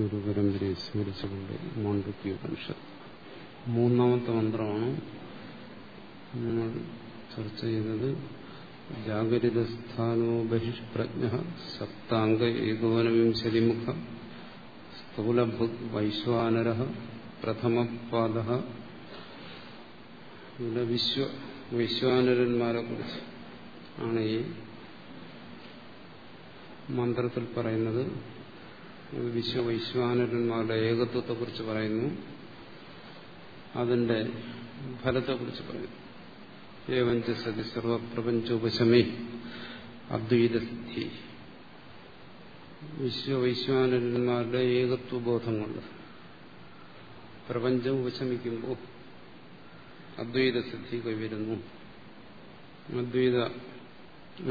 ഒരു പരമ്പരയെ സ്മരിച്ചുകൊണ്ട് ഉപനിഷത്ത്. മൂന്നാമത്തെ മന്ത്രമാണ് നമ്മൾ ചർച്ച ചെയ്തത് ജാഗരിതസ്ഥാനോ ബഹിഷ്പ്രജ്ഞ സപ്താംഗ ഏകോനവിംശതിമുഖ സ്ഥൂലഭുഗ് വൈശ്വാനര പ്രഥമപാദ ഇവിടെ വിശ്വ വൈശ്വാനരന്മാരെ കുറിച്ച് ആണ് ഈ മന്ത്രത്തിൽ പറയുന്നത്. വിശ്വവൈശ്വാനരന്മാരുടെ ഏകത്വത്തെക്കുറിച്ച് പറയുന്നു. അതിന്റെ ഫലത്തെക്കുറിച്ച് പറയുന്നു. ഏവഞ്ച സതി സർവപ്രപഞ്ചോപശമേ അദ്വൈതസിദ്ധി വിശ്വവൈശ്വാനരന്മാരുടെ ഏകത്വബോധം കൊണ്ട് പ്രപഞ്ചം ഉപശമിക്കുമ്പോൾ അദ്വൈതസിദ്ധി കൈവരുന്നു അദ്വൈത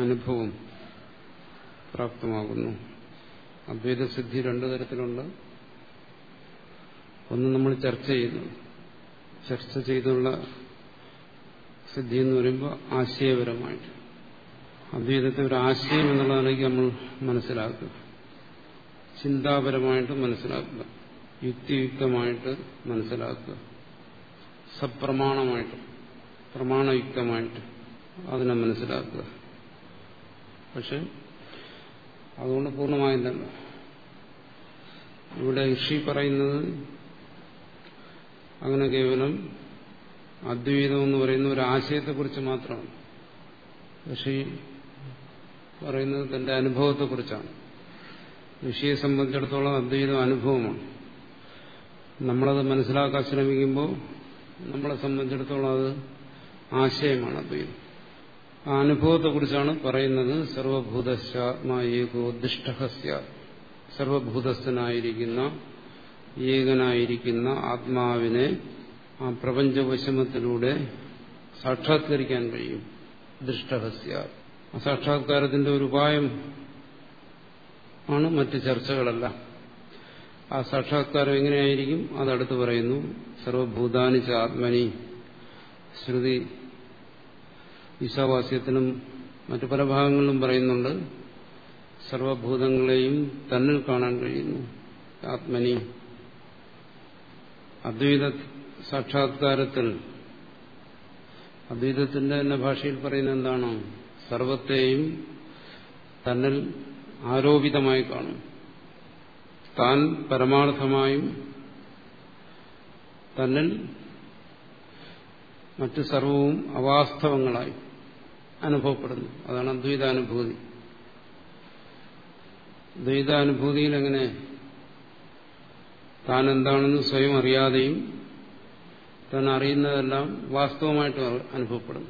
അനുഭവം പ്രാപ്തമാകുന്നു. അദ്വൈതസിദ്ധി രണ്ടു തരത്തിലുണ്ട്. ഒന്ന് നമ്മൾ ചർച്ച ചെയ്യുന്നു. ചർച്ച ചെയ്തുള്ള സിദ്ധി എന്ന് പറയുമ്പോൾ ആശയപരമായിട്ട്. അദ്വൈതത്തെ ഒരു ആശയം എന്നുള്ളതാണെങ്കിൽ നമ്മൾ മനസ്സിലാക്കുക. ചിന്താപരമായിട്ട് മനസ്സിലാക്കുക. യുക്തിയുക്തമായിട്ട് മനസ്സിലാക്കുക. സപ്രമാണമായിട്ട് പ്രമാണയുക്തമായിട്ട് അതിനെ മനസ്സിലാക്കുക. പക്ഷെ അതുകൊണ്ട് പൂർണമായില്ലല്ലോ. ഇവിടെ ഋഷി പറയുന്നത് അങ്ങനെ കേവലം അദ്വൈതം എന്ന് പറയുന്ന ഒരു ആശയത്തെക്കുറിച്ച് മാത്രമാണ്. ഋഷി പറയുന്നത് തന്റെ അനുഭവത്തെക്കുറിച്ചാണ്. ഋഷിയെ സംബന്ധിച്ചിടത്തോളം അദ്വൈതം അനുഭവമാണ്. നമ്മളത് മനസ്സിലാക്കാൻ ശ്രമിക്കുമ്പോൾ നമ്മളെ സംബന്ധിച്ചിടത്തോളം അത് ആശയമാണ് അദ്വൈതം. ആ അനുഭവത്തെക്കുറിച്ചാണ് പറയുന്നത്. സർവഭൂതശാത്മായേകോദിഷ്ടഹസ്യ സർവഭൂതസ്ഥനായിരിക്കുന്ന ഏകനായിരിക്കുന്ന ആത്മാവിനെ ആ പ്രപഞ്ചവശമത്തിലൂടെ സാക്ഷാത്കരിക്കാൻ കഴിയും. ദൃഷ്ടഹസ്യ. ആ സാക്ഷാത്കാരത്തിന്റെ ഒരു ഉപായം ആണ് മറ്റ് ചർച്ചകളല്ല. ആ സാക്ഷാത്കാരം എങ്ങനെയായിരിക്കും? അതടുത്ത് പറയുന്നു. സർവഭൂതാനിച്ച ആത്മനി ശ്രുതി ഈശാവാസ്യത്തിനും മറ്റു പല ഭാഗങ്ങളിലും പറയുന്നുണ്ട് സർവഭൂതങ്ങളെയും തന്നിൽ കാണാൻ കഴിയുന്നു. ആത്മനി. അദ്വൈത സാക്ഷാത്കാരത്തിൽ അദ്വൈതത്തിന്റെ തന്നെ ഭാഷയിൽ പറയുന്ന എന്താണ്? സർവത്തെയും തന്നിൽ ആരോപിതമായി കാണും. താൻ പരമാർത്ഥമായും തന്നിൽ മറ്റു സർവവും അവാസ്തവങ്ങളായി. അനുഭവപ്പെടുന്നു. അതാണ് അദ്വൈതാനുഭൂതി ദ്വൈതാനുഭൂതിയിൽ എങ്ങനെ താൻ എന്താണെന്ന് സ്വയം അറിയാതെയും താൻ അറിയുന്നതെല്ലാം വാസ്തവമായിട്ട് അനുഭവപ്പെടുന്നു.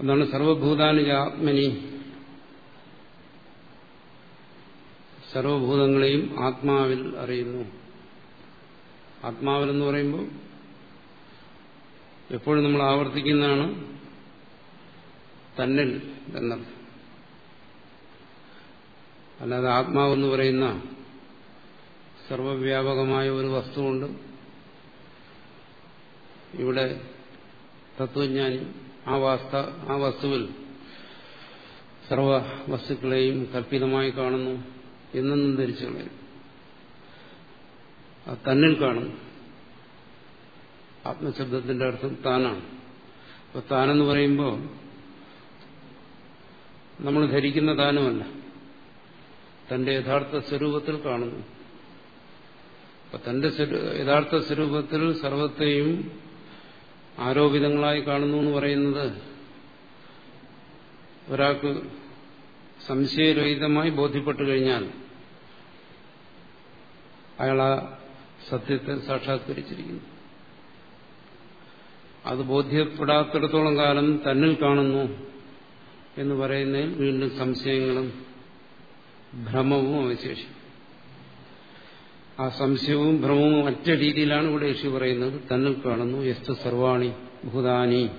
അതാണ് സർവഭൂതാനുജാത്മനി. സർവഭൂതങ്ങളെയും ആത്മാവിൽ അറിയുന്നു. ആത്മാവിൽ എന്ന് പറയുമ്പോൾ എപ്പോഴും നമ്മൾ ആവർത്തിക്കുന്നതാണ് തന്നിൽ എന്നർത്ഥം അല്ലാതെ ആത്മാവെന്ന് പറയുന്ന സർവവ്യാപകമായ ഒരു വസ്തുവുണ്ട്. ഇവിടെ തത്വജ്ഞാനി ആ വാസ്ത ആ വസ്തുവിൽ സർവ വസ്തുക്കളെയും കൽപ്പിതമായി കാണുന്നു എന്നൊന്നും ധരിച്ചു കളയും തന്നിൽ കാണുന്നു. ആത്മശബ്ദത്തിന്റെ അർത്ഥം താനാണ്. അപ്പൊ താനെന്ന് പറയുമ്പോൾ നമ്മൾ ധരിക്കുന്ന താനുമല്ല. തന്റെ യഥാർത്ഥ സ്വരൂപത്തിൽ കാണുന്നു. അപ്പൊ തന്റെ യഥാർത്ഥ സ്വരൂപത്തിൽ സർവത്തെയും ആരോപിതങ്ങളായി കാണുന്നു എന്ന് പറയുന്നത് ഒരാൾക്ക് സംശയരഹിതമായി ബോധ്യപ്പെട്ടു കഴിഞ്ഞാൽ അയാൾ ആ സത്യത്തെ സാക്ഷാത്കരിച്ചിരിക്കുന്നു. അത് ബോധ്യപ്പെടാത്തിടത്തോളം കാലം തന്നിൽ കാണുന്നു എന്ന് പറയുന്നതിൽ വീണ്ടും സംശയങ്ങളും ഭ്രമവും അവശേഷിക്കും. ആ സംശയവും ഭ്രമവും ഒറ്റ രീതിയിലാണ് ഇവിടെ യേശു പറയുന്നത്. തന്നിൽ കാണുന്നു യസ്തു സർവാണി ഭൂതാനി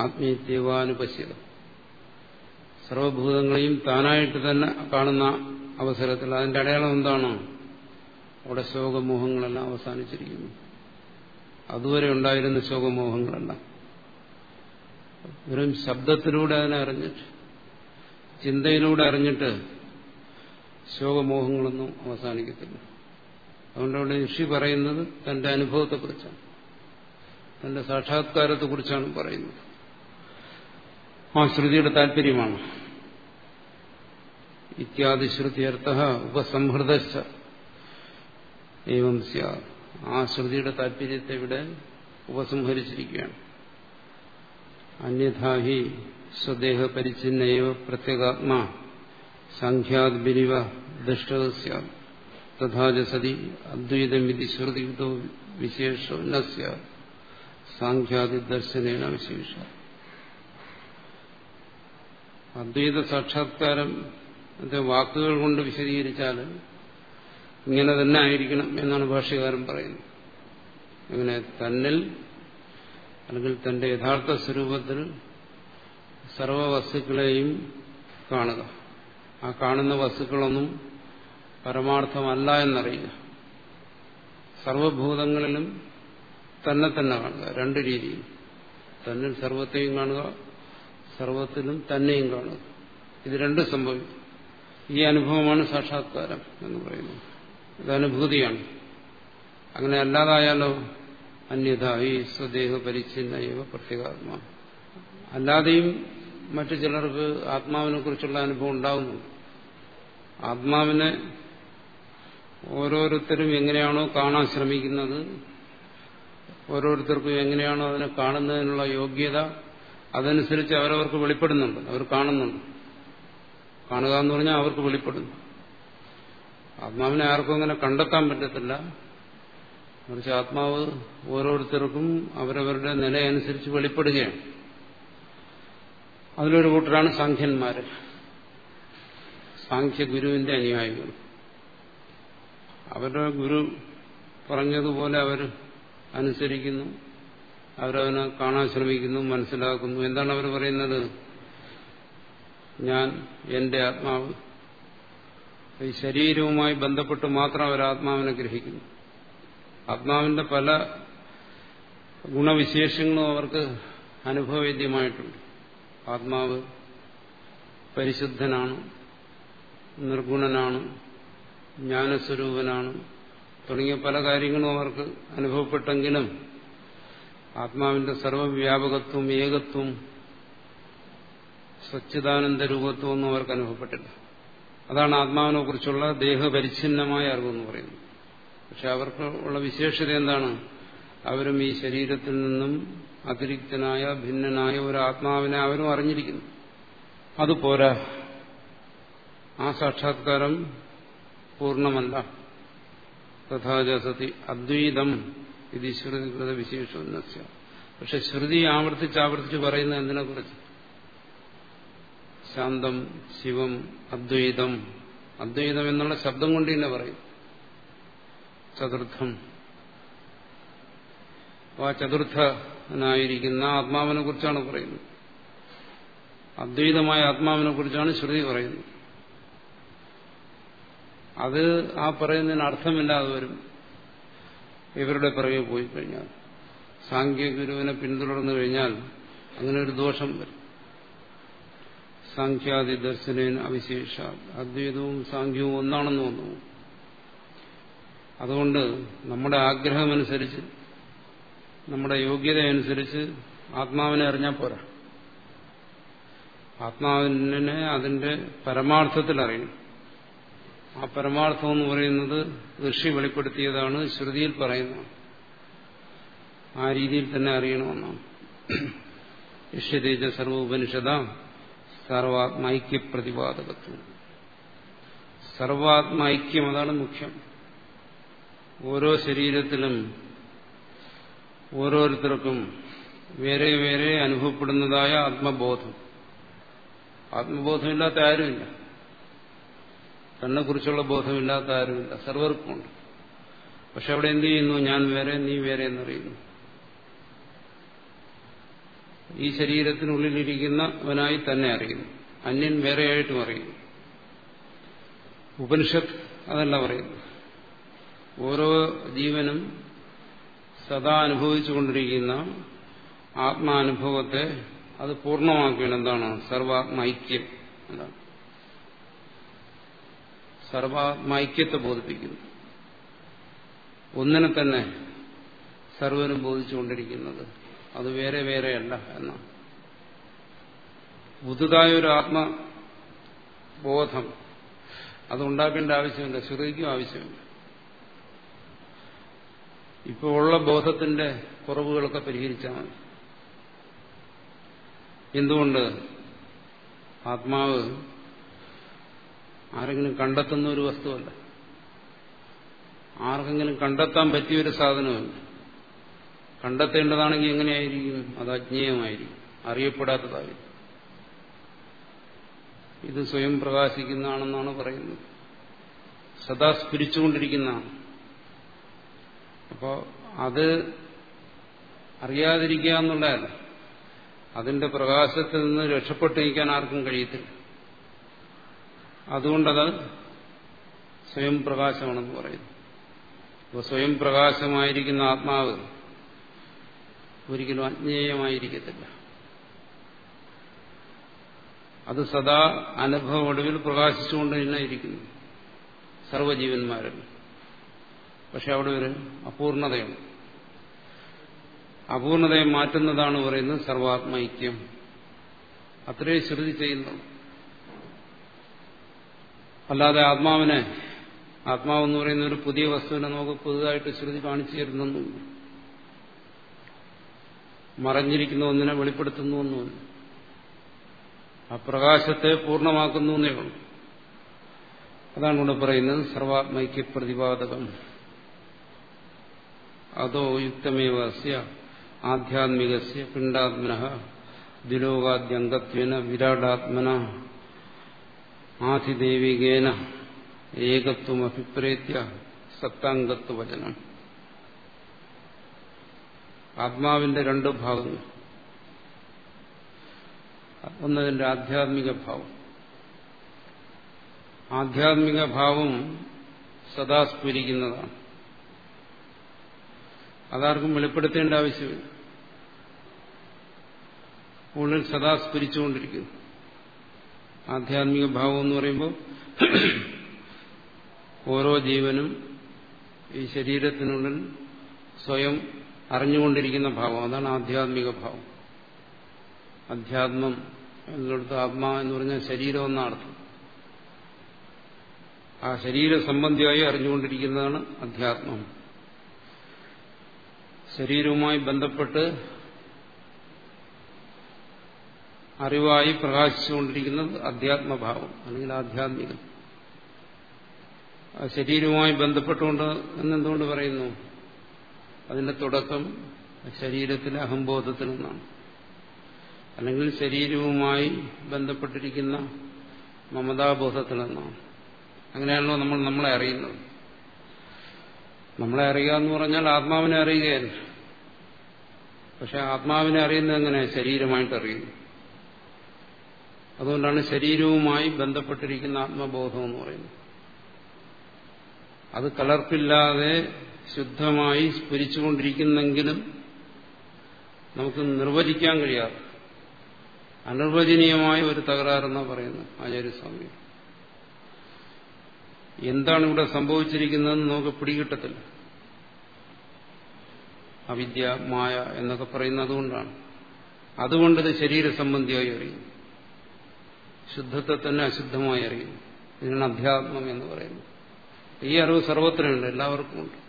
ആത്മീയത്യവാനുപശ്യത സർവഭൂതങ്ങളെയും താനായിട്ട് തന്നെ കാണുന്ന അവസരത്തിൽ അതിന്റെ അടയാളം എന്താണ്? അവിടെ ശോകമോഹങ്ങളെല്ലാം അവസാനിച്ചിരിക്കുന്നു. അതുവരെ ഉണ്ടായിരുന്ന ശോകമോഹങ്ങളെല്ലാം. വെറും ശബ്ദത്തിലൂടെ അതിനെ അറിഞ്ഞിട്ട് ചിന്തയിലൂടെ അറിഞ്ഞിട്ട് ശോകമോഹങ്ങളൊന്നും അവസാനിക്കത്തില്ല. അതുകൊണ്ട് അവിടെ ഋഷി പറയുന്നത് തന്റെ അനുഭവത്തെക്കുറിച്ചാണ്. തന്റെ സാക്ഷാത്കാരത്തെക്കുറിച്ചാണ് പറയുന്നത്. ആ ശ്രുതിയുടെ താല്പര്യമാണ്. ഇത്യാദി ശ്രുതിയർത്ഥ ഉപസംഹൃത സ്യാ ആ ശ്രുതിയുടെ താല്പര്യത്തെ ഇവിടെ ഉപസംഹരിച്ചിരിക്കുകയാണ് അന്യഥാഹി സ്വദേഹ പരിച്ഛിന്നയവ പ്രത്യേകാത്മാ സാഖ്യാദ്ബിരിവ ദുഷ്ടസ്യ തഥാച സതി അദ്വൈതമിതി ശ്രുതിയുതോ വിശേഷോ ന സാഖ്യാദി ദർശനേന വിശേഷ. അദ്വൈത സാക്ഷാത്കാരം വാക്കുകൾ കൊണ്ട് വിശദീകരിച്ചാൽ ഇങ്ങനെ തന്നെ ആയിരിക്കണം എന്നാണ് ഭാഷ്യകാരൻ പറയുന്നത്. അങ്ങനെ തന്നിൽ അല്ലെങ്കിൽ തന്റെ യഥാർത്ഥ സ്വരൂപത്തിൽ സർവവസ്തുക്കളെയും കാണുക. ആ കാണുന്ന വസ്തുക്കളൊന്നും പരമാർത്ഥമല്ല എന്നറിയുക. സർവഭൂതങ്ങളിലും തന്നെ തന്നെ കാണുക. രണ്ട് രീതിയിൽ. തന്നിൽ സർവത്തെയും കാണുക സർവത്തിലും തന്നെയും കാണുക. ഇത് രണ്ടും സംഭവിക്കും. ഈ അനുഭവമാണ് സാക്ഷാത്കാരം എന്ന് പറയുന്നത്. അനുഭൂതിയാണ് അങ്ങനെ അല്ലാതായാലോ അന്യത ഈ സ്വദേഹ പരിച്ഛിന്ന പ്രത്യേകാത്മാ. അല്ലാതെയും മറ്റു ചിലർക്ക് ആത്മാവിനെ കുറിച്ചുള്ള അനുഭവം ഉണ്ടാകുന്നുണ്ട് ആത്മാവിനെ ഓരോരുത്തരും എങ്ങനെയാണോ കാണാൻ ശ്രമിക്കുന്നത് ഓരോരുത്തർക്കും എങ്ങനെയാണോ അതിനെ കാണുന്നതിനുള്ള യോഗ്യത അതനുസരിച്ച് അവരവർക്ക് വെളിപ്പെടുന്നുണ്ട് അവർ കാണുന്നുണ്ട്. കാണുക എന്ന് പറഞ്ഞാൽ അവർക്ക് വെളിപ്പെടുന്നു. ആത്മാവിനെ ആർക്കും അങ്ങനെ കണ്ടെത്താൻ പറ്റത്തില്ല. മറിച്ച് ആത്മാവ് ഓരോരുത്തർക്കും അവരവരുടെ നിലയനുസരിച്ച് വെളിപ്പെടുകയാണ്. അതിലൊരു കൂട്ടരാണ് സാഖ്യന്മാര്. സാഖ്യ ഗുരുവിന്റെ അനുയായികൾ. അവരുടെ ഗുരു പറഞ്ഞതുപോലെ അവർ അനുസരിക്കുന്നു. അവരവനെ കാണാൻ ശ്രമിക്കുന്നു മനസ്സിലാക്കുന്നു. എന്താണ് അവർ പറയുന്നത്? ഞാൻ എന്റെ ആത്മാവ് ഈ ശരീരവുമായി ബന്ധപ്പെട്ട് മാത്രം അവർ ആത്മാവിനെ ഗ്രഹിക്കുന്നു. ആത്മാവിന്റെ പല ഗുണവിശേഷങ്ങളും അവർക്ക് അനുഭവവേദ്യമായിട്ടുണ്ട്. ആത്മാവ് പരിശുദ്ധനാണ് നിർഗുണനാണ് ജ്ഞാനസ്വരൂപനാണ് തുടങ്ങിയ പല കാര്യങ്ങളും അവർക്ക് അനുഭവപ്പെട്ടെങ്കിലും ആത്മാവിന്റെ സർവവ്യാപകത്വം ഏകത്വം സച്ചിദാനന്ദ രൂപത്വം ഒന്നും അവർക്ക് അനുഭവപ്പെട്ടില്ല. അതാണ് ആത്മാവിനെ കുറിച്ചുള്ള ദേഹപരിച്ഛിന്നമായ അറിവെന്ന് പറയുന്നത്. പക്ഷെ അവർക്ക് ഉള്ള വിശേഷത എന്താണ്? അവരും ഈ ശരീരത്തിൽ നിന്നും അതിരിക്തനായ ഭിന്നനായ ഒരു ആത്മാവിനെ അവരും അറിഞ്ഞിരിക്കുന്നു. അതുപോരാ ആ സാക്ഷാത്കാരം പൂർണമല്ല. തഥാചസതി അദ്വൈതം ഇത് ശ്രുതികൃത വിശേഷം പക്ഷെ ശ്രുതി ആവർത്തിച്ച് ആവർത്തിച്ച് പറയുന്ന എന്തിനെ കുറിച്ച് ശാന്തം ശിവം അദ്വൈതം. അദ്വൈതം എന്നുള്ള ശബ്ദം കൊണ്ട് തന്നെ പറയും. ചതുർത്ഥം. ആ ചതുർത്ഥനായിരിക്കുന്ന ആത്മാവിനെ കുറിച്ചാണ് പറയുന്നത്. അദ്വൈതമായ ആത്മാവിനെ കുറിച്ചാണ് ശ്രുതി പറയുന്നത്. അത് ആ പറയുന്നതിന് അർത്ഥമില്ലാതെ വരും. ഇവരുടെ പിറകെ പോയി കഴിഞ്ഞാൽ. സാങ്കേ ഗുരുവിനെ പിന്തുടർന്നു കഴിഞ്ഞാൽ അങ്ങനെ ഒരു ദോഷം വരും. സാഖ്യാദി ദർശനേന അവിശേഷ. അദ്വൈതവും സാഖ്യവും ഒന്നാണെന്ന് തോന്നുന്നു. അതുകൊണ്ട് നമ്മുടെ ആഗ്രഹമനുസരിച്ച് നമ്മുടെ യോഗ്യത അനുസരിച്ച് ആത്മാവിനെ അറിഞ്ഞാൽ പോരാ. ആത്മാവിനെ അതിന്റെ പരമാർത്ഥത്തിൽ അറിയണം. ആ പരമാർത്ഥം എന്ന് പറയുന്നത് ഋഷി വെളിപ്പെടുത്തിയതാണ് ശ്രുതിയിൽ പറയുന്നതാണ് ആ രീതിയിൽ തന്നെ അറിയണമെന്നാണ്. ഋഷ്യതേജ സർവോപനിഷദ. സർവാത്മൈക്യ പ്രതിപാദകത്വം സർവാത്മൈക്യം അതാണ് മുഖ്യം. ഓരോ ശരീരത്തിലും ഓരോരുത്തർക്കും വേറെ വേറെ അനുഭവപ്പെടുന്നതായ ആത്മബോധം. ആത്മബോധമില്ലാത്ത ആരുമില്ല. തന്നെക്കുറിച്ചുള്ള ബോധമില്ലാത്ത ആരുമില്ല. സർവർക്കുമുണ്ട്. പക്ഷെ അവിടെ എന്ത് ചെയ്യുന്നു? ഞാൻ വേറെ നീ വേറെ എന്നറിയുന്നു. ഈ ശരീരത്തിനുള്ളിലിരിക്കുന്നവനായി തന്നെ അറിയുന്നു. അന്യൻ വേറെയായിട്ടും അറിയുന്നു. ഉപനിഷത്ത് അതല്ല പറയുന്നു ഓരോ ജീവനും സദാ അനുഭവിച്ചുകൊണ്ടിരിക്കുന്ന ആത്മാനുഭവത്തെ അത് പൂർണമാക്കുകയാണ്. എന്താണ്? സർവാത്മൈക്യം എന്താണ് സർവാത്മൈക്യത്തെ ബോധിപ്പിക്കുന്നു. ഒന്നിനെ തന്നെ സർവനും ബോധിച്ചുകൊണ്ടിരിക്കുന്നത് അത് വേറെ വേറെയല്ല എന്നാണ് പുതുതായ ഒരു ആത്മബോധം അത് ഉണ്ടാക്കേണ്ട ആവശ്യമില്ല. ശ്രുതിക്കും ആവശ്യമില്ല. ഇപ്പോൾ ഉള്ള ബോധത്തിന്റെ കുറവുകളൊക്കെ പരിഹരിച്ചാൽ മതി. എന്തുകൊണ്ട്? ആത്മാവ് ആരെങ്കിലും കണ്ടെത്തുന്ന ഒരു വസ്തുവല്ല. ആർക്കെങ്കിലും കണ്ടെത്താൻ പറ്റിയൊരു സാധനമല്ല കണ്ടെത്തേണ്ടതാണെങ്കിൽ എങ്ങനെയായിരിക്കും? അത് അജ്ഞേയമായിരിക്കും. അറിയപ്പെടാത്തതായിരിക്കും. ഇത് സ്വയം പ്രകാശിക്കുന്നതാണെന്നാണ് പറയുന്നത്. സദാ സ്ഫുരിച്ചുകൊണ്ടിരിക്കുന്നതാണ്. അപ്പോൾ അത് അറിയാതിരിക്കുക എന്നുള്ളതല്ല. അതിന്റെ പ്രകാശത്തിൽ നിന്ന് രക്ഷപ്പെട്ടിരിക്കാൻ ആർക്കും കഴിയത്തില്ല. അതുകൊണ്ടത് സ്വയം പ്രകാശമാണെന്ന് പറയുന്നു. അപ്പോൾ സ്വയം പ്രകാശമായിരിക്കുന്ന ആത്മാവ് ഒരിക്കലും അജ്ഞേയമായിരിക്കത്തില്ല അത് സദാ അനുഭവ ഒടുവിൽ പ്രകാശിച്ചുകൊണ്ട് തന്നെ ഇരിക്കുന്നു. സർവജീവന്മാരിൽ പക്ഷെ അവിടെ ഒരു അപൂർണതയുണ്ട് അപൂർണതയെ മാറ്റുന്നതാണ് പറയുന്നത് സർവാത്മൈക്യം. അത്രയും ശ്രുതി ചെയ്യുന്നു. അല്ലാതെ ആത്മാവിനെ ആത്മാവെന്ന് പറയുന്ന ഒരു പുതിയ വസ്തുവിനെ നമുക്ക് പുതുതായിട്ട് ശ്രുതി കാണിച്ചു തരുന്നൊന്നുമില്ല. മറഞ്ഞിരിക്കുന്ന ഒന്നിനെ വെളിപ്പെടുത്തുന്നു ഒന്നുമില്ല ആ പ്രകാശത്തെ പൂർണമാക്കുന്നു എന്നേ ഉള്ളൂ. അതാണ് ഇവിടെ പറയുന്നത് സർവാത്മൈക്യ പ്രതിപാദകം. അതോ യുക്തമേവ ആധ്യാത്മിക ആധ്യാത്മികസ്യ പിണ്ടാത്മന ദ്വിലോകാദ്യംഗത്വന വിരാടാത്മന ആധിദേവികേന ഏകത്വം അഭിപ്രേത്യ സത്താംഗത്വ വചനം ആത്മാവിന്റെ രണ്ട് ഭാഗങ്ങൾ. ഒന്നതിന്റെ ആധ്യാത്മിക ഭാവം. ആധ്യാത്മിക ഭാവം സദാ സ്ഫുരിക്കുന്നതാണ് അതാർക്കും വെളിപ്പെടുത്തേണ്ട ആവശ്യമില്ല. ഉള്ളിൽ സദാ സ്ഫുരിച്ചുകൊണ്ടിരിക്കുന്നു ആധ്യാത്മിക ഭാവം എന്ന് പറയുമ്പോൾ ഓരോ ജീവനും ഈ ശരീരത്തിനുള്ളിൽ സ്വയം അറിഞ്ഞുകൊണ്ടിരിക്കുന്ന ഭാവം. അതാണ് ആധ്യാത്മിക ഭാവം. അധ്യാത്മം എന്നിടത്ത് ആത്മാ എന്ന് പറഞ്ഞാൽ ശരീരം എന്നർത്ഥം ആ ശരീര സംബന്ധിയായി അറിഞ്ഞുകൊണ്ടിരിക്കുന്നതാണ് അധ്യാത്മം ശരീരവുമായി ബന്ധപ്പെട്ട് അറിവായി പ്രകാശിച്ചുകൊണ്ടിരിക്കുന്നത് അധ്യാത്മഭാവം അല്ലെങ്കിൽ ആധ്യാത്മികം. ആ ശരീരവുമായി ബന്ധപ്പെട്ടുകൊണ്ട് എന്നെന്തുകൊണ്ട് പറയുന്നു? അതിന്റെ തുടക്കം ശരീരത്തിലെ അഹംബോധത്തിൽ നിന്നാണ്. അല്ലെങ്കിൽ ശരീരവുമായി ബന്ധപ്പെട്ടിരിക്കുന്ന മമതാബോധത്തിൽ നിന്നാണ്. അങ്ങനെയാണല്ലോ നമ്മൾ നമ്മളെ അറിയുന്നത്. നമ്മളെ അറിയുക എന്ന് പറഞ്ഞാൽ ആത്മാവിനെ അറിയുകയല്ല പക്ഷെ ആത്മാവിനെ അറിയുന്നത് എങ്ങനെ? ശരീരമായിട്ട് അറിയുന്നു. അതുകൊണ്ടാണ് ശരീരവുമായി ബന്ധപ്പെട്ടിരിക്കുന്ന ആത്മബോധം എന്ന് പറയുന്നത്. അത് കലർപ്പില്ലാതെ ശുദ്ധമായി സ്ഫുരിച്ചുകൊണ്ടിരിക്കുന്നെങ്കിലും നമുക്ക് നിർവചിക്കാൻ കഴിയാതെ അനിർവചനീയമായ ഒരു തകരാറെന്നാണ് പറയുന്നത് ആചാര്യസ്വാമി. എന്താണ് ഇവിടെ സംഭവിച്ചിരിക്കുന്നതെന്ന് നമുക്ക് പിടികിട്ടത്തില്ല. അവിദ്യ മായ എന്നൊക്കെ പറയുന്നത് അതുകൊണ്ടാണ് അതുകൊണ്ടത് ശരീര സംബന്ധിയായി അറിയുന്നു. ശുദ്ധത്തെ തന്നെ അശുദ്ധമായി അറിയുന്നു. ഇതിനാണ് അധ്യാത്മം എന്ന് പറയുന്നത്. ഈ അറിവ് സർവത്രമുണ്ട് എല്ലാവർക്കും ഉണ്ട്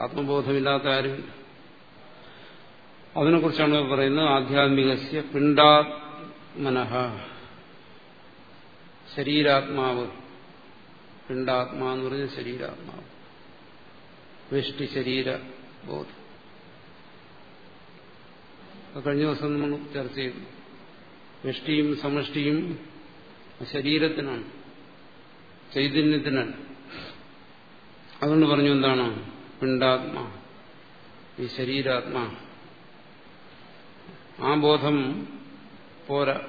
ആത്മബോധമില്ലാത്ത ആരുമില്ല അതിനെക്കുറിച്ചാണ് പറയുന്നത് ആധ്യാത്മികസ്യ പിണ്ടാത്മനഃ. ശരീരാത്മാവ്. പിണ്ടാത്മാ എന്ന് പറഞ്ഞ ശരീരാത്മാവ്. വെഷ്ടി ശരീര ബോധം. കഴിഞ്ഞ ദിവസം നമ്മൾ ചർച്ച ചെയ്തു. വെഷ്ടിയും സമഷ്ടിയും ശരീരത്തിനാണ്. ചൈതന്യത്തിനാണ്. അതുകൊണ്ട് പറഞ്ഞു എന്താണ്? പിണ്ടാത്മാ. ഈ ശരീരാത്മാ. ആ ബോധം പോരാ.